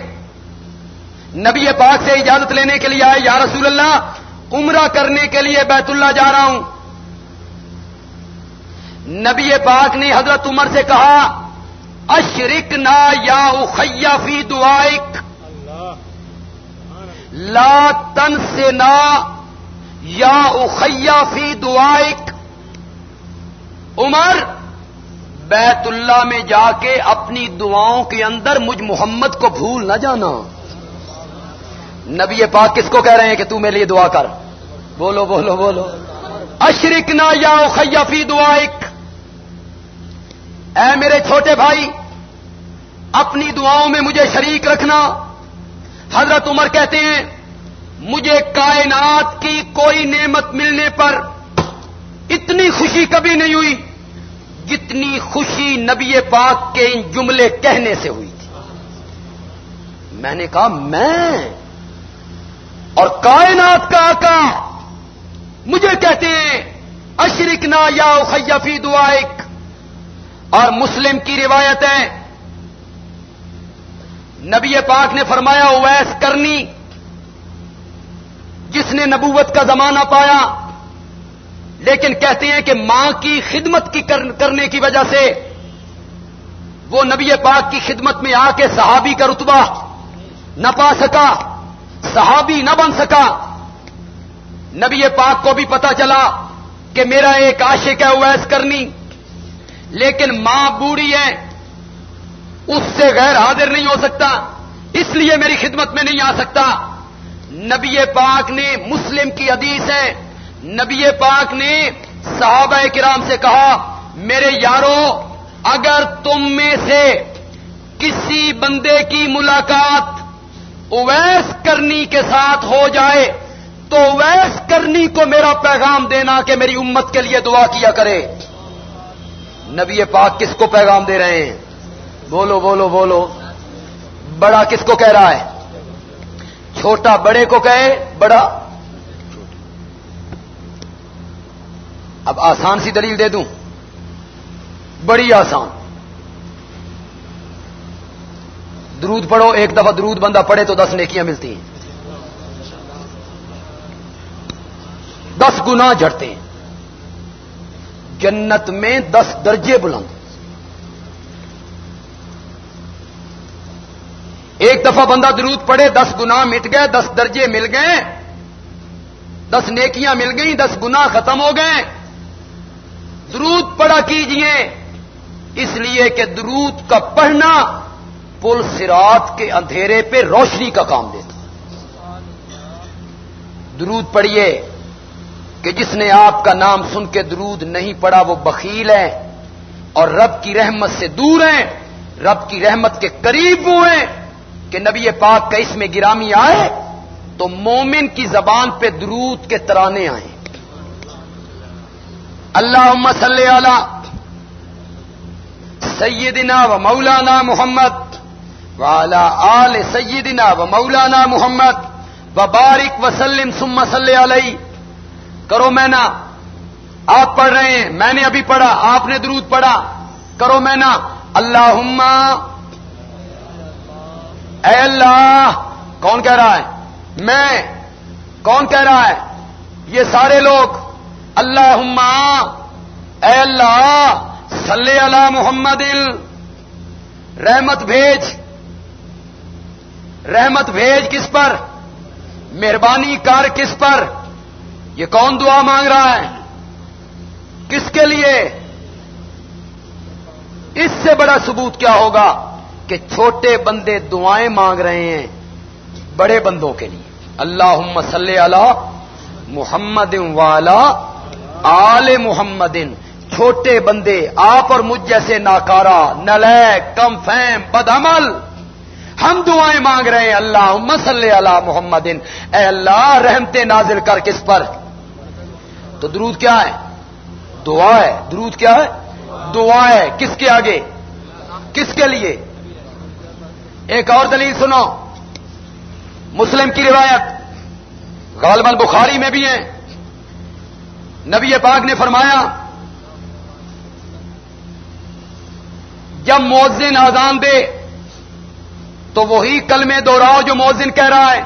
نبی پاک سے اجازت لینے کے لیے آئے، یا رسول اللہ، عمرہ کرنے کے لیے بیت اللہ جا رہا ہوں۔ نبی پاک نے حضرت عمر سے کہا اشرک نا یا اخیا فی دعائک لا تن سے نا یا اخیا فی دعائک عمر بیت اللہ میں جا کے اپنی دعاؤں کے اندر مجھ محمد کو بھول نہ جانا۔ نبی پاک کس کو کہہ رہے ہیں کہ تو میرے لیے دعا کر؟ بولو بولو بولو۔ اشرک نہ یا اخیا فی دعائک اے میرے چھوٹے بھائی، اپنی دعاؤں میں مجھے شریک رکھنا۔ حضرت عمر کہتے ہیں، مجھے کائنات کی کوئی نعمت ملنے پر اتنی خوشی کبھی نہیں ہوئی جتنی خوشی نبی پاک کے ان جملے کہنے سے ہوئی تھی۔ میں نے کہا، میں اور کائنات کا آقا مجھے کہتے ہیں اشرک نا یا خیفی دعائک۔ اور مسلم کی روایت ہے نبی پاک نے فرمایا، اویس کرنی، جس نے نبوت کا زمانہ پایا، لیکن کہتے ہیں کہ ماں کی خدمت کی کرنے کی وجہ سے وہ نبی پاک کی خدمت میں آ کے صحابی کا رتبہ نہ پا سکا، صحابی نہ بن سکا۔ نبی پاک کو بھی پتا چلا کہ میرا ایک عاشق ہے، اویس کرنی۔ لیکن ماں بوڑھی ہے، اس سے غیر حاضر نہیں ہو سکتا، اس لیے میری خدمت میں نہیں آ سکتا۔ نبی پاک نے مسلم کی حدیث ہے، نبی پاک نے صحابہ کرام سے کہا، میرے یارو، اگر تم میں سے کسی بندے کی ملاقات اویس کرنی کے ساتھ ہو جائے، تو اویس کرنی کو میرا پیغام دینا کہ میری امت کے لیے دعا کیا کرے۔ نبی پاک کس کو پیغام دے رہے ہیں؟ بولو بولو بولو۔ بڑا کس کو کہہ رہا ہے؟ چھوٹا بڑے کو کہے، بڑا۔ اب آسان سی دلیل دے دوں۔ بڑی آسان۔ درود پڑھو، ایک دفعہ درود بندہ پڑھے تو دس نیکیاں ملتی ہیں۔ دس گنا جڑتے ہیں۔ جنت میں دس درجے بلند۔ ایک دفعہ بندہ درود پڑے دس گنا مٹ گئے، دس درجے مل گئے، دس نیکیاں مل گئیں، دس گنا ختم ہو گئے۔ درود پڑا کیجیے، اس لیے کہ درود کا پڑھنا پل سرات کے اندھیرے پہ روشنی کا کام دیتا۔ درود پڑھیے کہ جس نے آپ کا نام سن کے درود نہیں پڑا وہ بخیل ہے اور رب کی رحمت سے دور ہیں، رب کی رحمت کے قریب وہ ہیں کہ نبی پاک کا اس میں گرامی آئے تو مومن کی زبان پہ درود کے ترانے آئیں اللہ صلی علی سیدنا و مولانا محمد والا آل سیدنا و مولانا محمد و بارک وسلم سم صلی علیہ۔ کرو میں نا آپ پڑھ رہے ہیں، میں نے ابھی پڑھا، آپ نے درود پڑھا۔ کرو میں نا اللہ اے اللہ، کون کہہ رہا ہے؟ میں۔ کون کہہ رہا ہے؟ یہ سارے لوگ۔ اللہ اے اللہ، صلی اللہ محمد۔ رحمت بھیج۔ رحمت بھیج کس پر؟ مہربانی کر کس پر؟ یہ کون دعا مانگ رہا ہے؟ کس کے لیے؟ اس سے بڑا ثبوت کیا ہوگا کہ چھوٹے بندے دعائیں مانگ رہے ہیں بڑے بندوں کے لیے۔ اللہ صلی اللہ محمد والا آل محمد۔ چھوٹے بندے، آپ اور مجھ جیسے ناکارا نلے کم فیم بدعمل۔ ہم دعائیں مانگ رہے ہیں اللہ مسل اللہ محمد۔ اے اللہ رحمتے نازل کر کس پر؟ تو درود کیا ہے؟ دعا ہے۔ درود کیا ہے؟ دعا ہے۔ کس کے آگے؟ کس کے لیے؟ ایک اور دلیل سنو۔ مسلم کی روایت غالباً بخاری میں بھی ہیں نبی پاک نے فرمایا، جب موزن آزان دے، تو وہی کل میں دوہراؤ جو موزن کہہ رہا ہے۔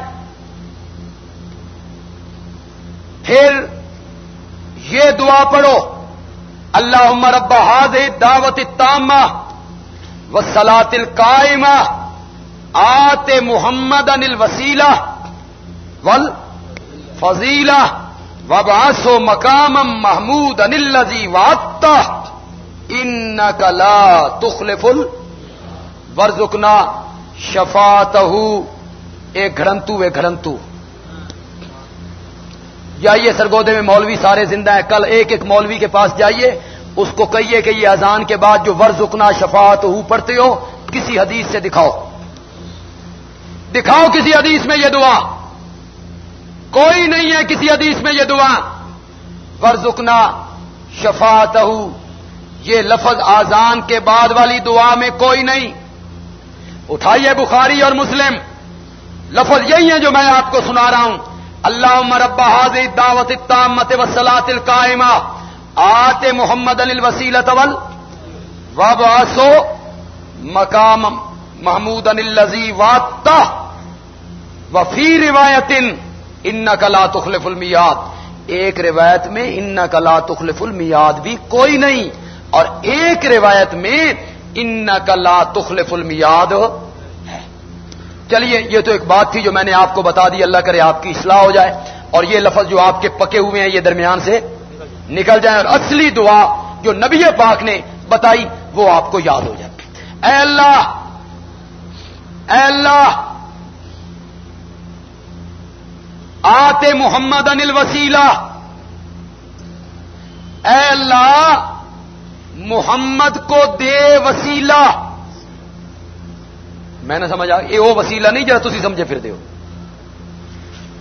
پھر یہ دعا پڑھو۔ اللہ عمر ابا حاض دعوت تامہ و سلاط القائمہ۔ آتے محمد انل وسیلہ ول فضیلہ وباس و مقام محمود انل لذی واتا ان کلا تخلفل ورژنا شفات ایک گھرنتو ایک گھرنتو جائیے سرگودے میں مولوی، سارے زندہ ہیں۔ کل ایک ایک مولوی کے پاس جائیے۔ اس کو کہیے کہ یہ اذان کے بعد جو ورژنا شفات ہو پڑھتے ہو، کسی حدیث سے دکھاؤ۔ دکھاؤ کسی حدیث میں یہ دعا۔ کوئی نہیں ہے کسی حدیث میں یہ دعا۔ ورژنا شفات یہ لفظ آزان کے بعد والی دعا میں کوئی نہیں۔ اٹھائیے بخاری اور مسلم۔ لفظ یہی ہے جو میں آپ کو سنا رہا ہوں۔ اللہ مربا حاضر دعوت التامت وسلاط القائمہ۔ آت محمد علی وسیلت ول مقام محمود الزی واتا وفی روایت ان کلا تخلف المیاد۔ ایک روایت میں ان کلا تخلف المیاد بھی کوئی نہیں۔ اور ایک روایت میں ان لا تخلف المیاد چلیے، یہ تو ایک بات تھی جو میں نے آپ کو بتا دی، اللہ کرے آپ کی اصلاح ہو جائے اور یہ لفظ جو آپ کے پکے ہوئے ہیں، یہ درمیان سے نکل جائیں اور اصلی دعا جو نبی پاک نے بتائی، وہ آپ کو یاد ہو جائے۔ اے اللہ اے اللہ، آتے محمد انل وسیلہ اے اللہ، محمد کو دے وسیلہ۔ میں نے سمجھا یہ وہ وسیلہ نہیں جرا تھی سمجھے پھر دے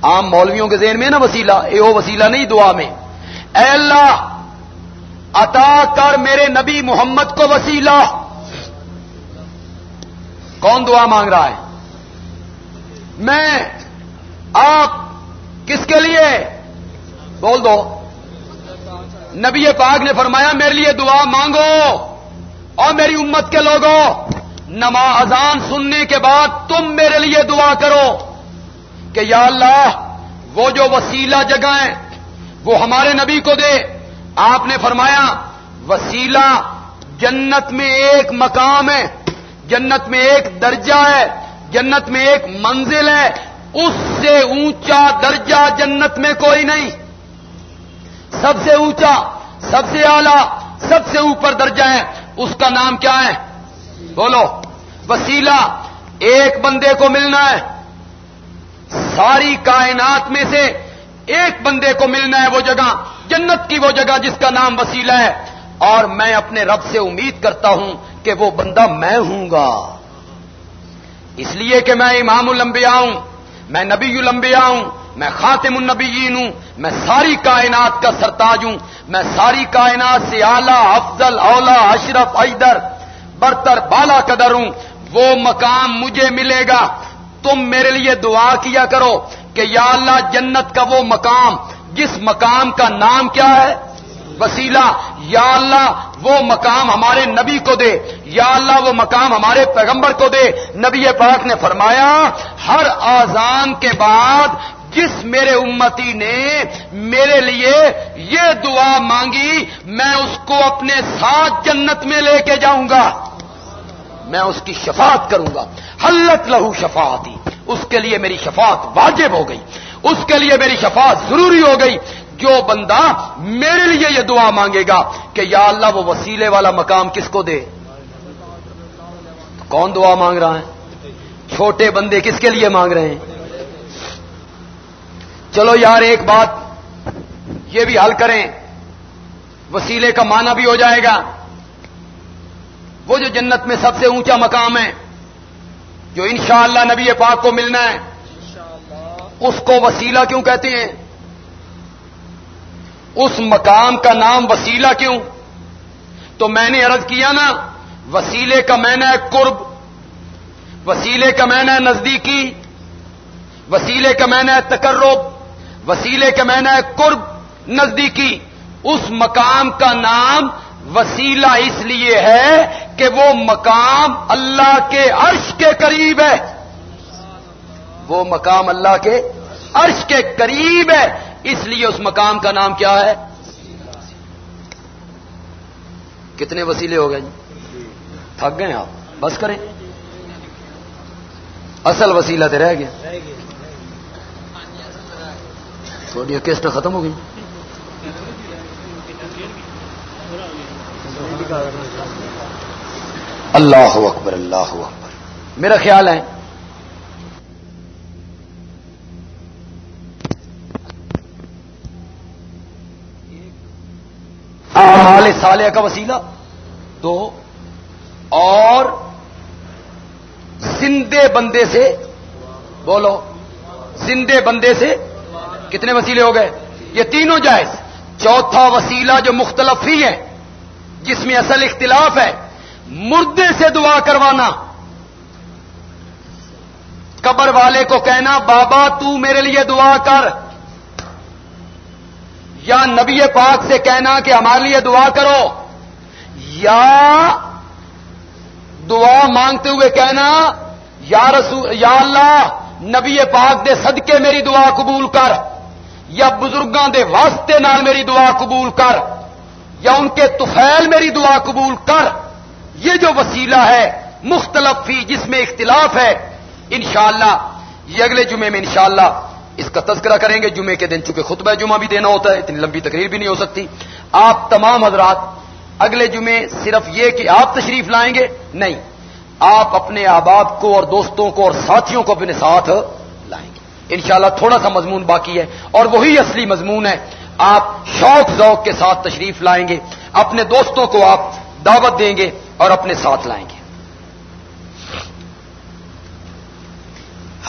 عام مولویوں کے ذہن میں نا وسیلہ یہ وہ وسیلہ نہیں دعا میں۔ اے اللہ، عطا کر میرے نبی محمد کو وسیلہ۔ کون دعا مانگ رہا ہے؟ میں، آپ کس کے لیے؟ بول دو۔ نبی پاک نے فرمایا، میرے لیے دعا مانگو اور میری امت کے لوگوں۔ نماز اذان سننے کے بعد تم میرے لیے دعا کرو کہ یا اللہ، وہ جو وسیلہ جگہیں وہ ہمارے نبی کو دے۔ آپ نے فرمایا، وسیلہ جنت میں ایک مقام ہے، جنت میں ایک درجہ ہے، جنت میں ایک منزل ہے۔ اس سے اونچا درجہ جنت میں کوئی نہیں۔ سب سے اونچا، سب سے اعلی، سب سے اوپر درجہ ہے۔ اس کا نام کیا ہے؟ بولو، وسیلہ ایک بندے کو ملنا ہے۔ ساری کائنات میں سے ایک بندے کو ملنا ہے وہ جگہ، جنت کی وہ جگہ جس کا نام وسیلہ ہے۔ اور میں اپنے رب سے امید کرتا ہوں کہ وہ بندہ میں ہوں گا۔ اس لیے کہ میں امام الانبیاء ہوں، میں نبی الانبیاء ہوں، میں خاتم النبیین ہوں، میں ساری کائنات کا سرتاج ہوں، میں ساری کائنات سے اعلی، افضل اولا اشرف، ایدر برتر بالا قدر ہوں، وہ مقام مجھے ملے گا۔ تم میرے لیے دعا کیا کرو کہ یا اللہ جنت کا وہ مقام، جس مقام کا نام کیا ہے؟ وسیلہ۔ یا اللہ وہ مقام ہمارے نبی کو دے۔ یا اللہ وہ مقام ہمارے پیغمبر کو دے۔ نبی پاک نے فرمایا، ہر آزان کے بعد جس میرے امتی نے میرے لیے یہ دعا مانگی، میں اس کو اپنے ساتھ جنت میں لے کے جاؤں گا۔ میں اس کی شفاعت کروں گا۔ حلت لہو شفاعتی۔ اس کے لیے میری شفاعت واجب ہو گئی۔ اس کے لیے میری شفاعت ضروری ہو گئی۔ جو بندہ میرے لیے یہ دعا مانگے گا کہ یا اللہ وہ وسیلے والا مقام کس کو دے؟ کون دعا مانگ رہا ہے؟ چھوٹے بندے کس کے لیے مانگ رہے ہیں؟ چلو یار، ایک بات یہ بھی حل کریں۔ وسیلے کا معنی بھی ہو جائے گا۔ وہ جو جنت میں سب سے اونچا مقام ہے، جو انشاءاللہ نبی پاک کو ملنا ہے، اس کو وسیلہ کیوں کہتے ہیں؟ اس مقام کا نام وسیلہ کیوں؟ تو میں نے عرض کیا نا، وسیلے کا میں ہے قرب، وسیلے کا میں ہے نزدیکی، وسیلے کا میں ہے تقرب۔ وسیلے کا میں ہے قرب نزدیکی اس مقام کا نام وسیلہ اس لیے ہے کہ وہ مقام اللہ کے عرش کے قریب ہے۔ وہ مقام اللہ کے عرش کے قریب ہے۔ اس لیے اس مقام کا نام کیا ہے؟ کتنے وسیلے ہو گئے جی؟ تھک گئے آپ۔ بس کریں۔ اصل وسیلہ تو رہ گیا۔ تھوڑی کیسٹ ختم ہو گئی۔ اللہ اکبر اللہ اکبر۔ میرا خیال ہے۔ مال سالیہ کا وسیلہ۔ تو اور زندے بندے سے، بولو، زندے بندے سے کتنے وسیلے ہو گئے؟ یہ تینوں جائز۔ چوتھا وسیلہ جو مختلف ہی ہے، جس میں اصل اختلاف ہے، مردے سے دعا کروانا۔ قبر والے کو کہنا، بابا تو میرے لیے دعا کر۔ یا نبی پاک سے کہنا کہ ہمارے لیے دعا کرو۔ یا دعا مانگتے ہوئے کہنا، یا رسول، یا اللہ، نبی پاک دے صدقے میری دعا قبول کر۔ یا بزرگاں دے واسطے نال میری دعا قبول کر، یا ان کے توفیل میری دعا قبول کر، یہ جو وسیلہ ہے، مختلف فی جس میں اختلاف ہے، انشاءاللہ، یہ اگلے جمعے میں انشاءاللہ اس کا تذکرہ کریں گے۔ جمعے کے دن چونکہ خطبہ جمعہ بھی دینا ہوتا ہے، اتنی لمبی تقریر بھی نہیں ہو سکتی۔ آپ تمام حضرات، اگلے جمعے صرف یہ کہ آپ تشریف لائیں گے؟ نہیں۔ آپ اپنے احباب کو اور دوستوں کو اور ساتھیوں کو اپنے ساتھ انشاءاللہ تھوڑا سا مضمون باقی ہے اور وہی اصلی مضمون ہے۔ آپ شوق ذوق کے ساتھ تشریف لائیں گے، اپنے دوستوں کو آپ دعوت دیں گے اور اپنے ساتھ لائیں گے۔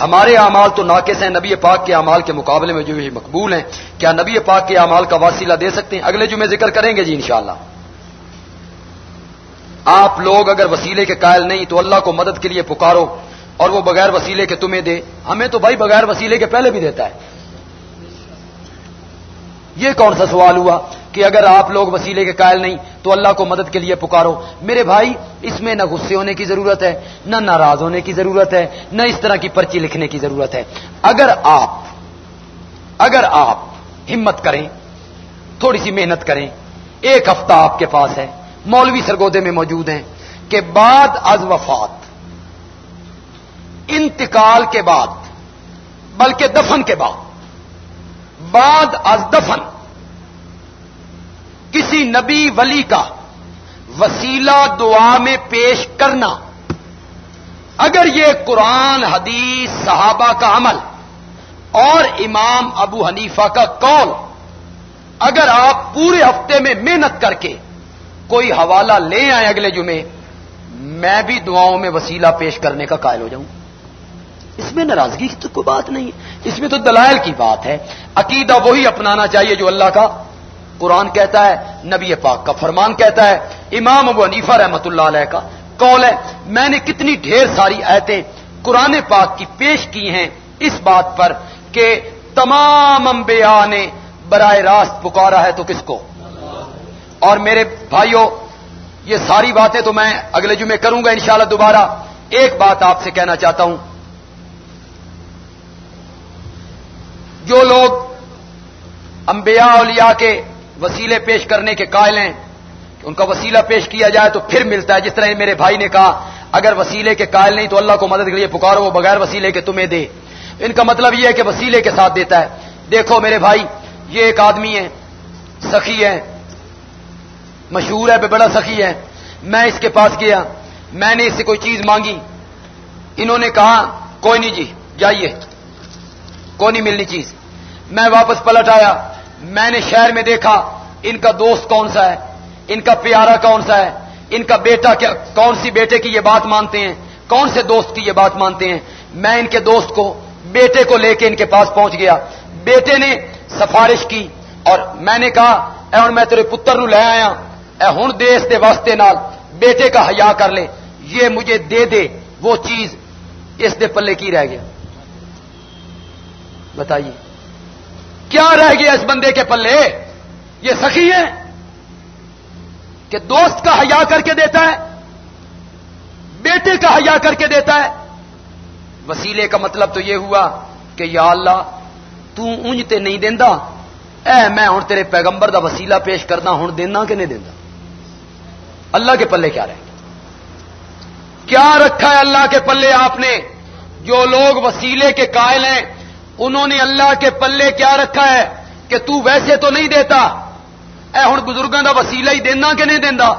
ہمارے اعمال تو ناقص ہیں، نبی پاک کے اعمال کے مقابلے میں جو یہ مقبول ہیں۔ کیا نبی پاک کے اعمال کا واسطہ دے سکتے ہیں؟ اگلے جمعے ذکر کریں گے جی انشاءاللہ۔ آپ لوگ اگر وسیلے کے قائل نہیں تو اللہ کو مدد کے لیے پکارو۔ اور وہ بغیر وسیلے کے تمہیں دے۔ ہمیں تو بھائی بغیر وسیلے کے پہلے بھی دیتا ہے۔ یہ کون سا سوال ہوا کہ اگر آپ لوگ وسیلے کے قائل نہیں تو اللہ کو مدد کے لیے پکارو؟ میرے بھائی، اس میں نہ غصے ہونے کی ضرورت ہے، نہ ناراض ہونے کی ضرورت ہے، نہ اس طرح کی پرچی لکھنے کی ضرورت ہے۔ اگر آپ اگر آپ ہمت کریں، تھوڑی سی محنت کریں، ایک ہفتہ آپ کے پاس ہے، مولوی سرگودے میں موجود ہیں کہ بعد از وفات انتقال کے بعد، بلکہ دفن کے بعد بعد از دفن، کسی نبی ولی کا وسیلہ دعا میں پیش کرنا، اگر یہ قرآن، حدیث، صحابہ کا عمل اور امام ابو حنیفہ کا قول اگر آپ پورے ہفتے میں محنت کر کے کوئی حوالہ لے آئے اگلے جمعے، میں بھی دعاؤں میں وسیلہ پیش کرنے کا قائل ہو جاؤں۔ اس میں ناراضگی کی تو کوئی بات نہیں ہے۔ اس میں تو دلائل کی بات ہے۔ عقیدہ وہی اپنانا چاہیے جو اللہ کا قرآن کہتا ہے، نبی پاک کا فرمان کہتا ہے۔ امام ابو حنیفہ رحمت اللہ علیہ کا قول ہے، میں نے کتنی ڈھیر ساری ایتیں قرآن پاک کی پیش کی ہیں اس بات پر کہ تمام انبیاء نے براہ راست پکارا ہے تو کس کو؟ اور میرے بھائیوں، یہ ساری باتیں تو میں اگلے جمعے کروں گا انشاءاللہ دوبارہ۔ ایک بات آپ سے کہنا چاہتا ہوں جو لوگ انبیاء اولیاء کے وسیلے پیش کرنے کے قائل ہیں، ان کا وسیلہ پیش کیا جائے تو پھر ملتا ہے۔ جس طرح میرے بھائی نے کہا، اگر وسیلے کے قائل نہیں تو اللہ کو مدد کے لیے پکارو، وہ بغیر وسیلے کے تمہیں دے۔ ان کا مطلب یہ ہے کہ وسیلے کے ساتھ دیتا ہے۔ دیکھو میرے بھائی، یہ ایک آدمی ہے، سخی ہے، مشہور ہے، بڑا سخی ہے۔ میں اس کے پاس گیا، میں نے اس سے کوئی چیز مانگی۔ انہوں نے کہا، کوئی نہیں جی جائیے۔ کوئی نہیں ملنی چیز۔ میں واپس پلٹ آیا۔ میں نے شہر میں دیکھا، ان کا دوست کون سا ہے؟ ان کا پیارا کون سا ہے؟ ان کا بیٹا کیا، کون سی بیٹے کی یہ بات مانتے ہیں؟ کون سے دوست کی یہ بات مانتے ہیں؟ میں ان کے دوست کو، بیٹے کو لے کے ان کے پاس پہنچ گیا۔ بیٹے نے سفارش کی اور میں نے کہا، اے ہوں میں تیرے پتر نو لے آیا۔ اے ہوں دے دے واسطے نال بیٹے کا حیا کر لے۔ یہ مجھے دے دے۔ وہ چیز اس دے پلے کی رہ گیا۔ بتائیے۔ کیا رہ گیا اس بندے کے پلے؟ یہ سخی ہے کہ دوست کا حیا کر کے دیتا ہے، بیٹے کا حیا کر کے دیتا ہے۔ وسیلے کا مطلب تو یہ ہوا کہ یا اللہ، تو تے نہیں دینا اے، میں ہوں تیرے پیغمبر دا وسیلہ پیش کرنا ہوں دینا کہ نہیں دینا اللہ کے پلے کیا رہے کیا رکھا ہے اللہ کے پلے آپ نے؟ جو لوگ وسیلے کے قائل ہیں انہوں نے اللہ کے پلے کیا رکھا ہے کہ تو ویسے تو نہیں دیتا۔ اے ہوں بزرگوں کا وسیلہ ہی دینا کہ نہیں دینا؟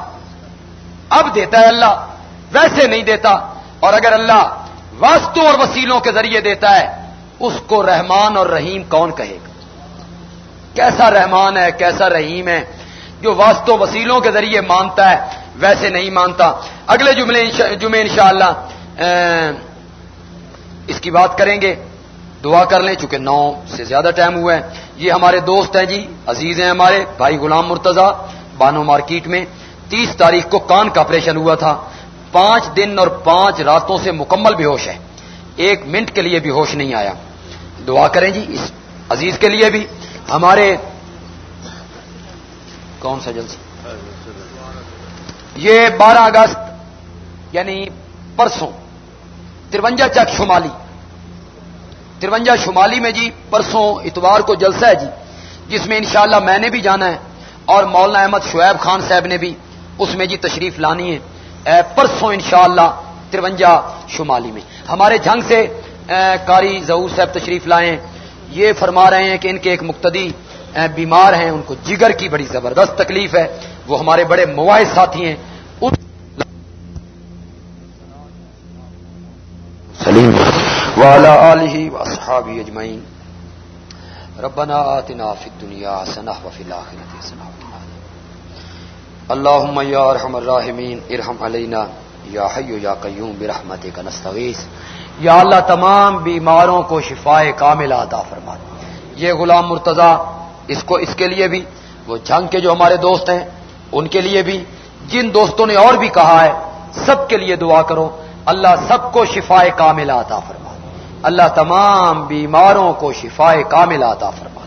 اب دیتا ہے اللہ، ویسے نہیں دیتا۔ اور اگر اللہ واسطوں اور وسیلوں کے ذریعے دیتا ہے، اس کو رحمان اور رحیم کون کہے گا؟ کیسا رحمان ہے، کیسا رحیم ہے؟ جو واسطوں، وسیلوں کے ذریعے مانتا ہے، ویسے نہیں مانتا۔ اگلے جملے جمعے انشاءاللہ اس کی بات کریں گے۔ دعا کر لیں، چونکہ نو سے زیادہ ٹائم ہوا ہے یہ ہمارے دوست ہیں جی عزیز ہیں ہمارے، بھائی غلام مرتضی، بانو مارکیٹ میں۔ تیس تاریخ کو کان کا آپریشن ہوا تھا۔ پانچ دن اور پانچ راتوں سے مکمل بے ہوش ہے۔ ایک منٹ کے لیے بھی ہوش نہیں آیا۔ دعا کریں جی اس عزیز کے لیے بھی۔ ہمارے کون سا جلسہ؟ یہ بارہ اگست یعنی پرسوں ترونجا چک شمالی۔ ترونجا شمالی میں جی پرسوں اتوار کو جلسہ ہے جی جس میں انشاءاللہ میں نے بھی جانا ہے اور مولانا احمد شعیب خان صاحب نے بھی اس میں جی تشریف لانی ہے۔ پرسوں انشاءاللہ ترونجا شمالی میں۔ ہمارے جھنگ سے کاری ظہور صاحب تشریف لائے یہ فرما رہے ہیں کہ ان کے ایک مقتدی بیمار ہیں، ان کو جگر کی بڑی زبردست تکلیف ہے۔ وہ ہمارے بڑے مواحد ساتھی ہیں۔ سلیم۔ والا علی وصحابی اجمعین ربنا آتنا فی الدنیا حسنہ وفی الاخرۃ حسنہ اللهم یا ارحم الراحمین ارحم علینا یا حی یا قیوم برحمتک نستغیث یا اللہ تمام بیماروں کو شفاء کامل عطا فرما یہ غلام مرتضی اس کو اس کے لیے بھی، وہ جنگ کے جو ہمارے دوست ہیں، ان کے لیے بھی، جن دوستوں نے اور بھی کہا ہے، سب کے لیے دعا کرو، اللہ سب کو شفا کامل عطا فرما اللہ تمام بیماروں کو شفا کامل عطا فرما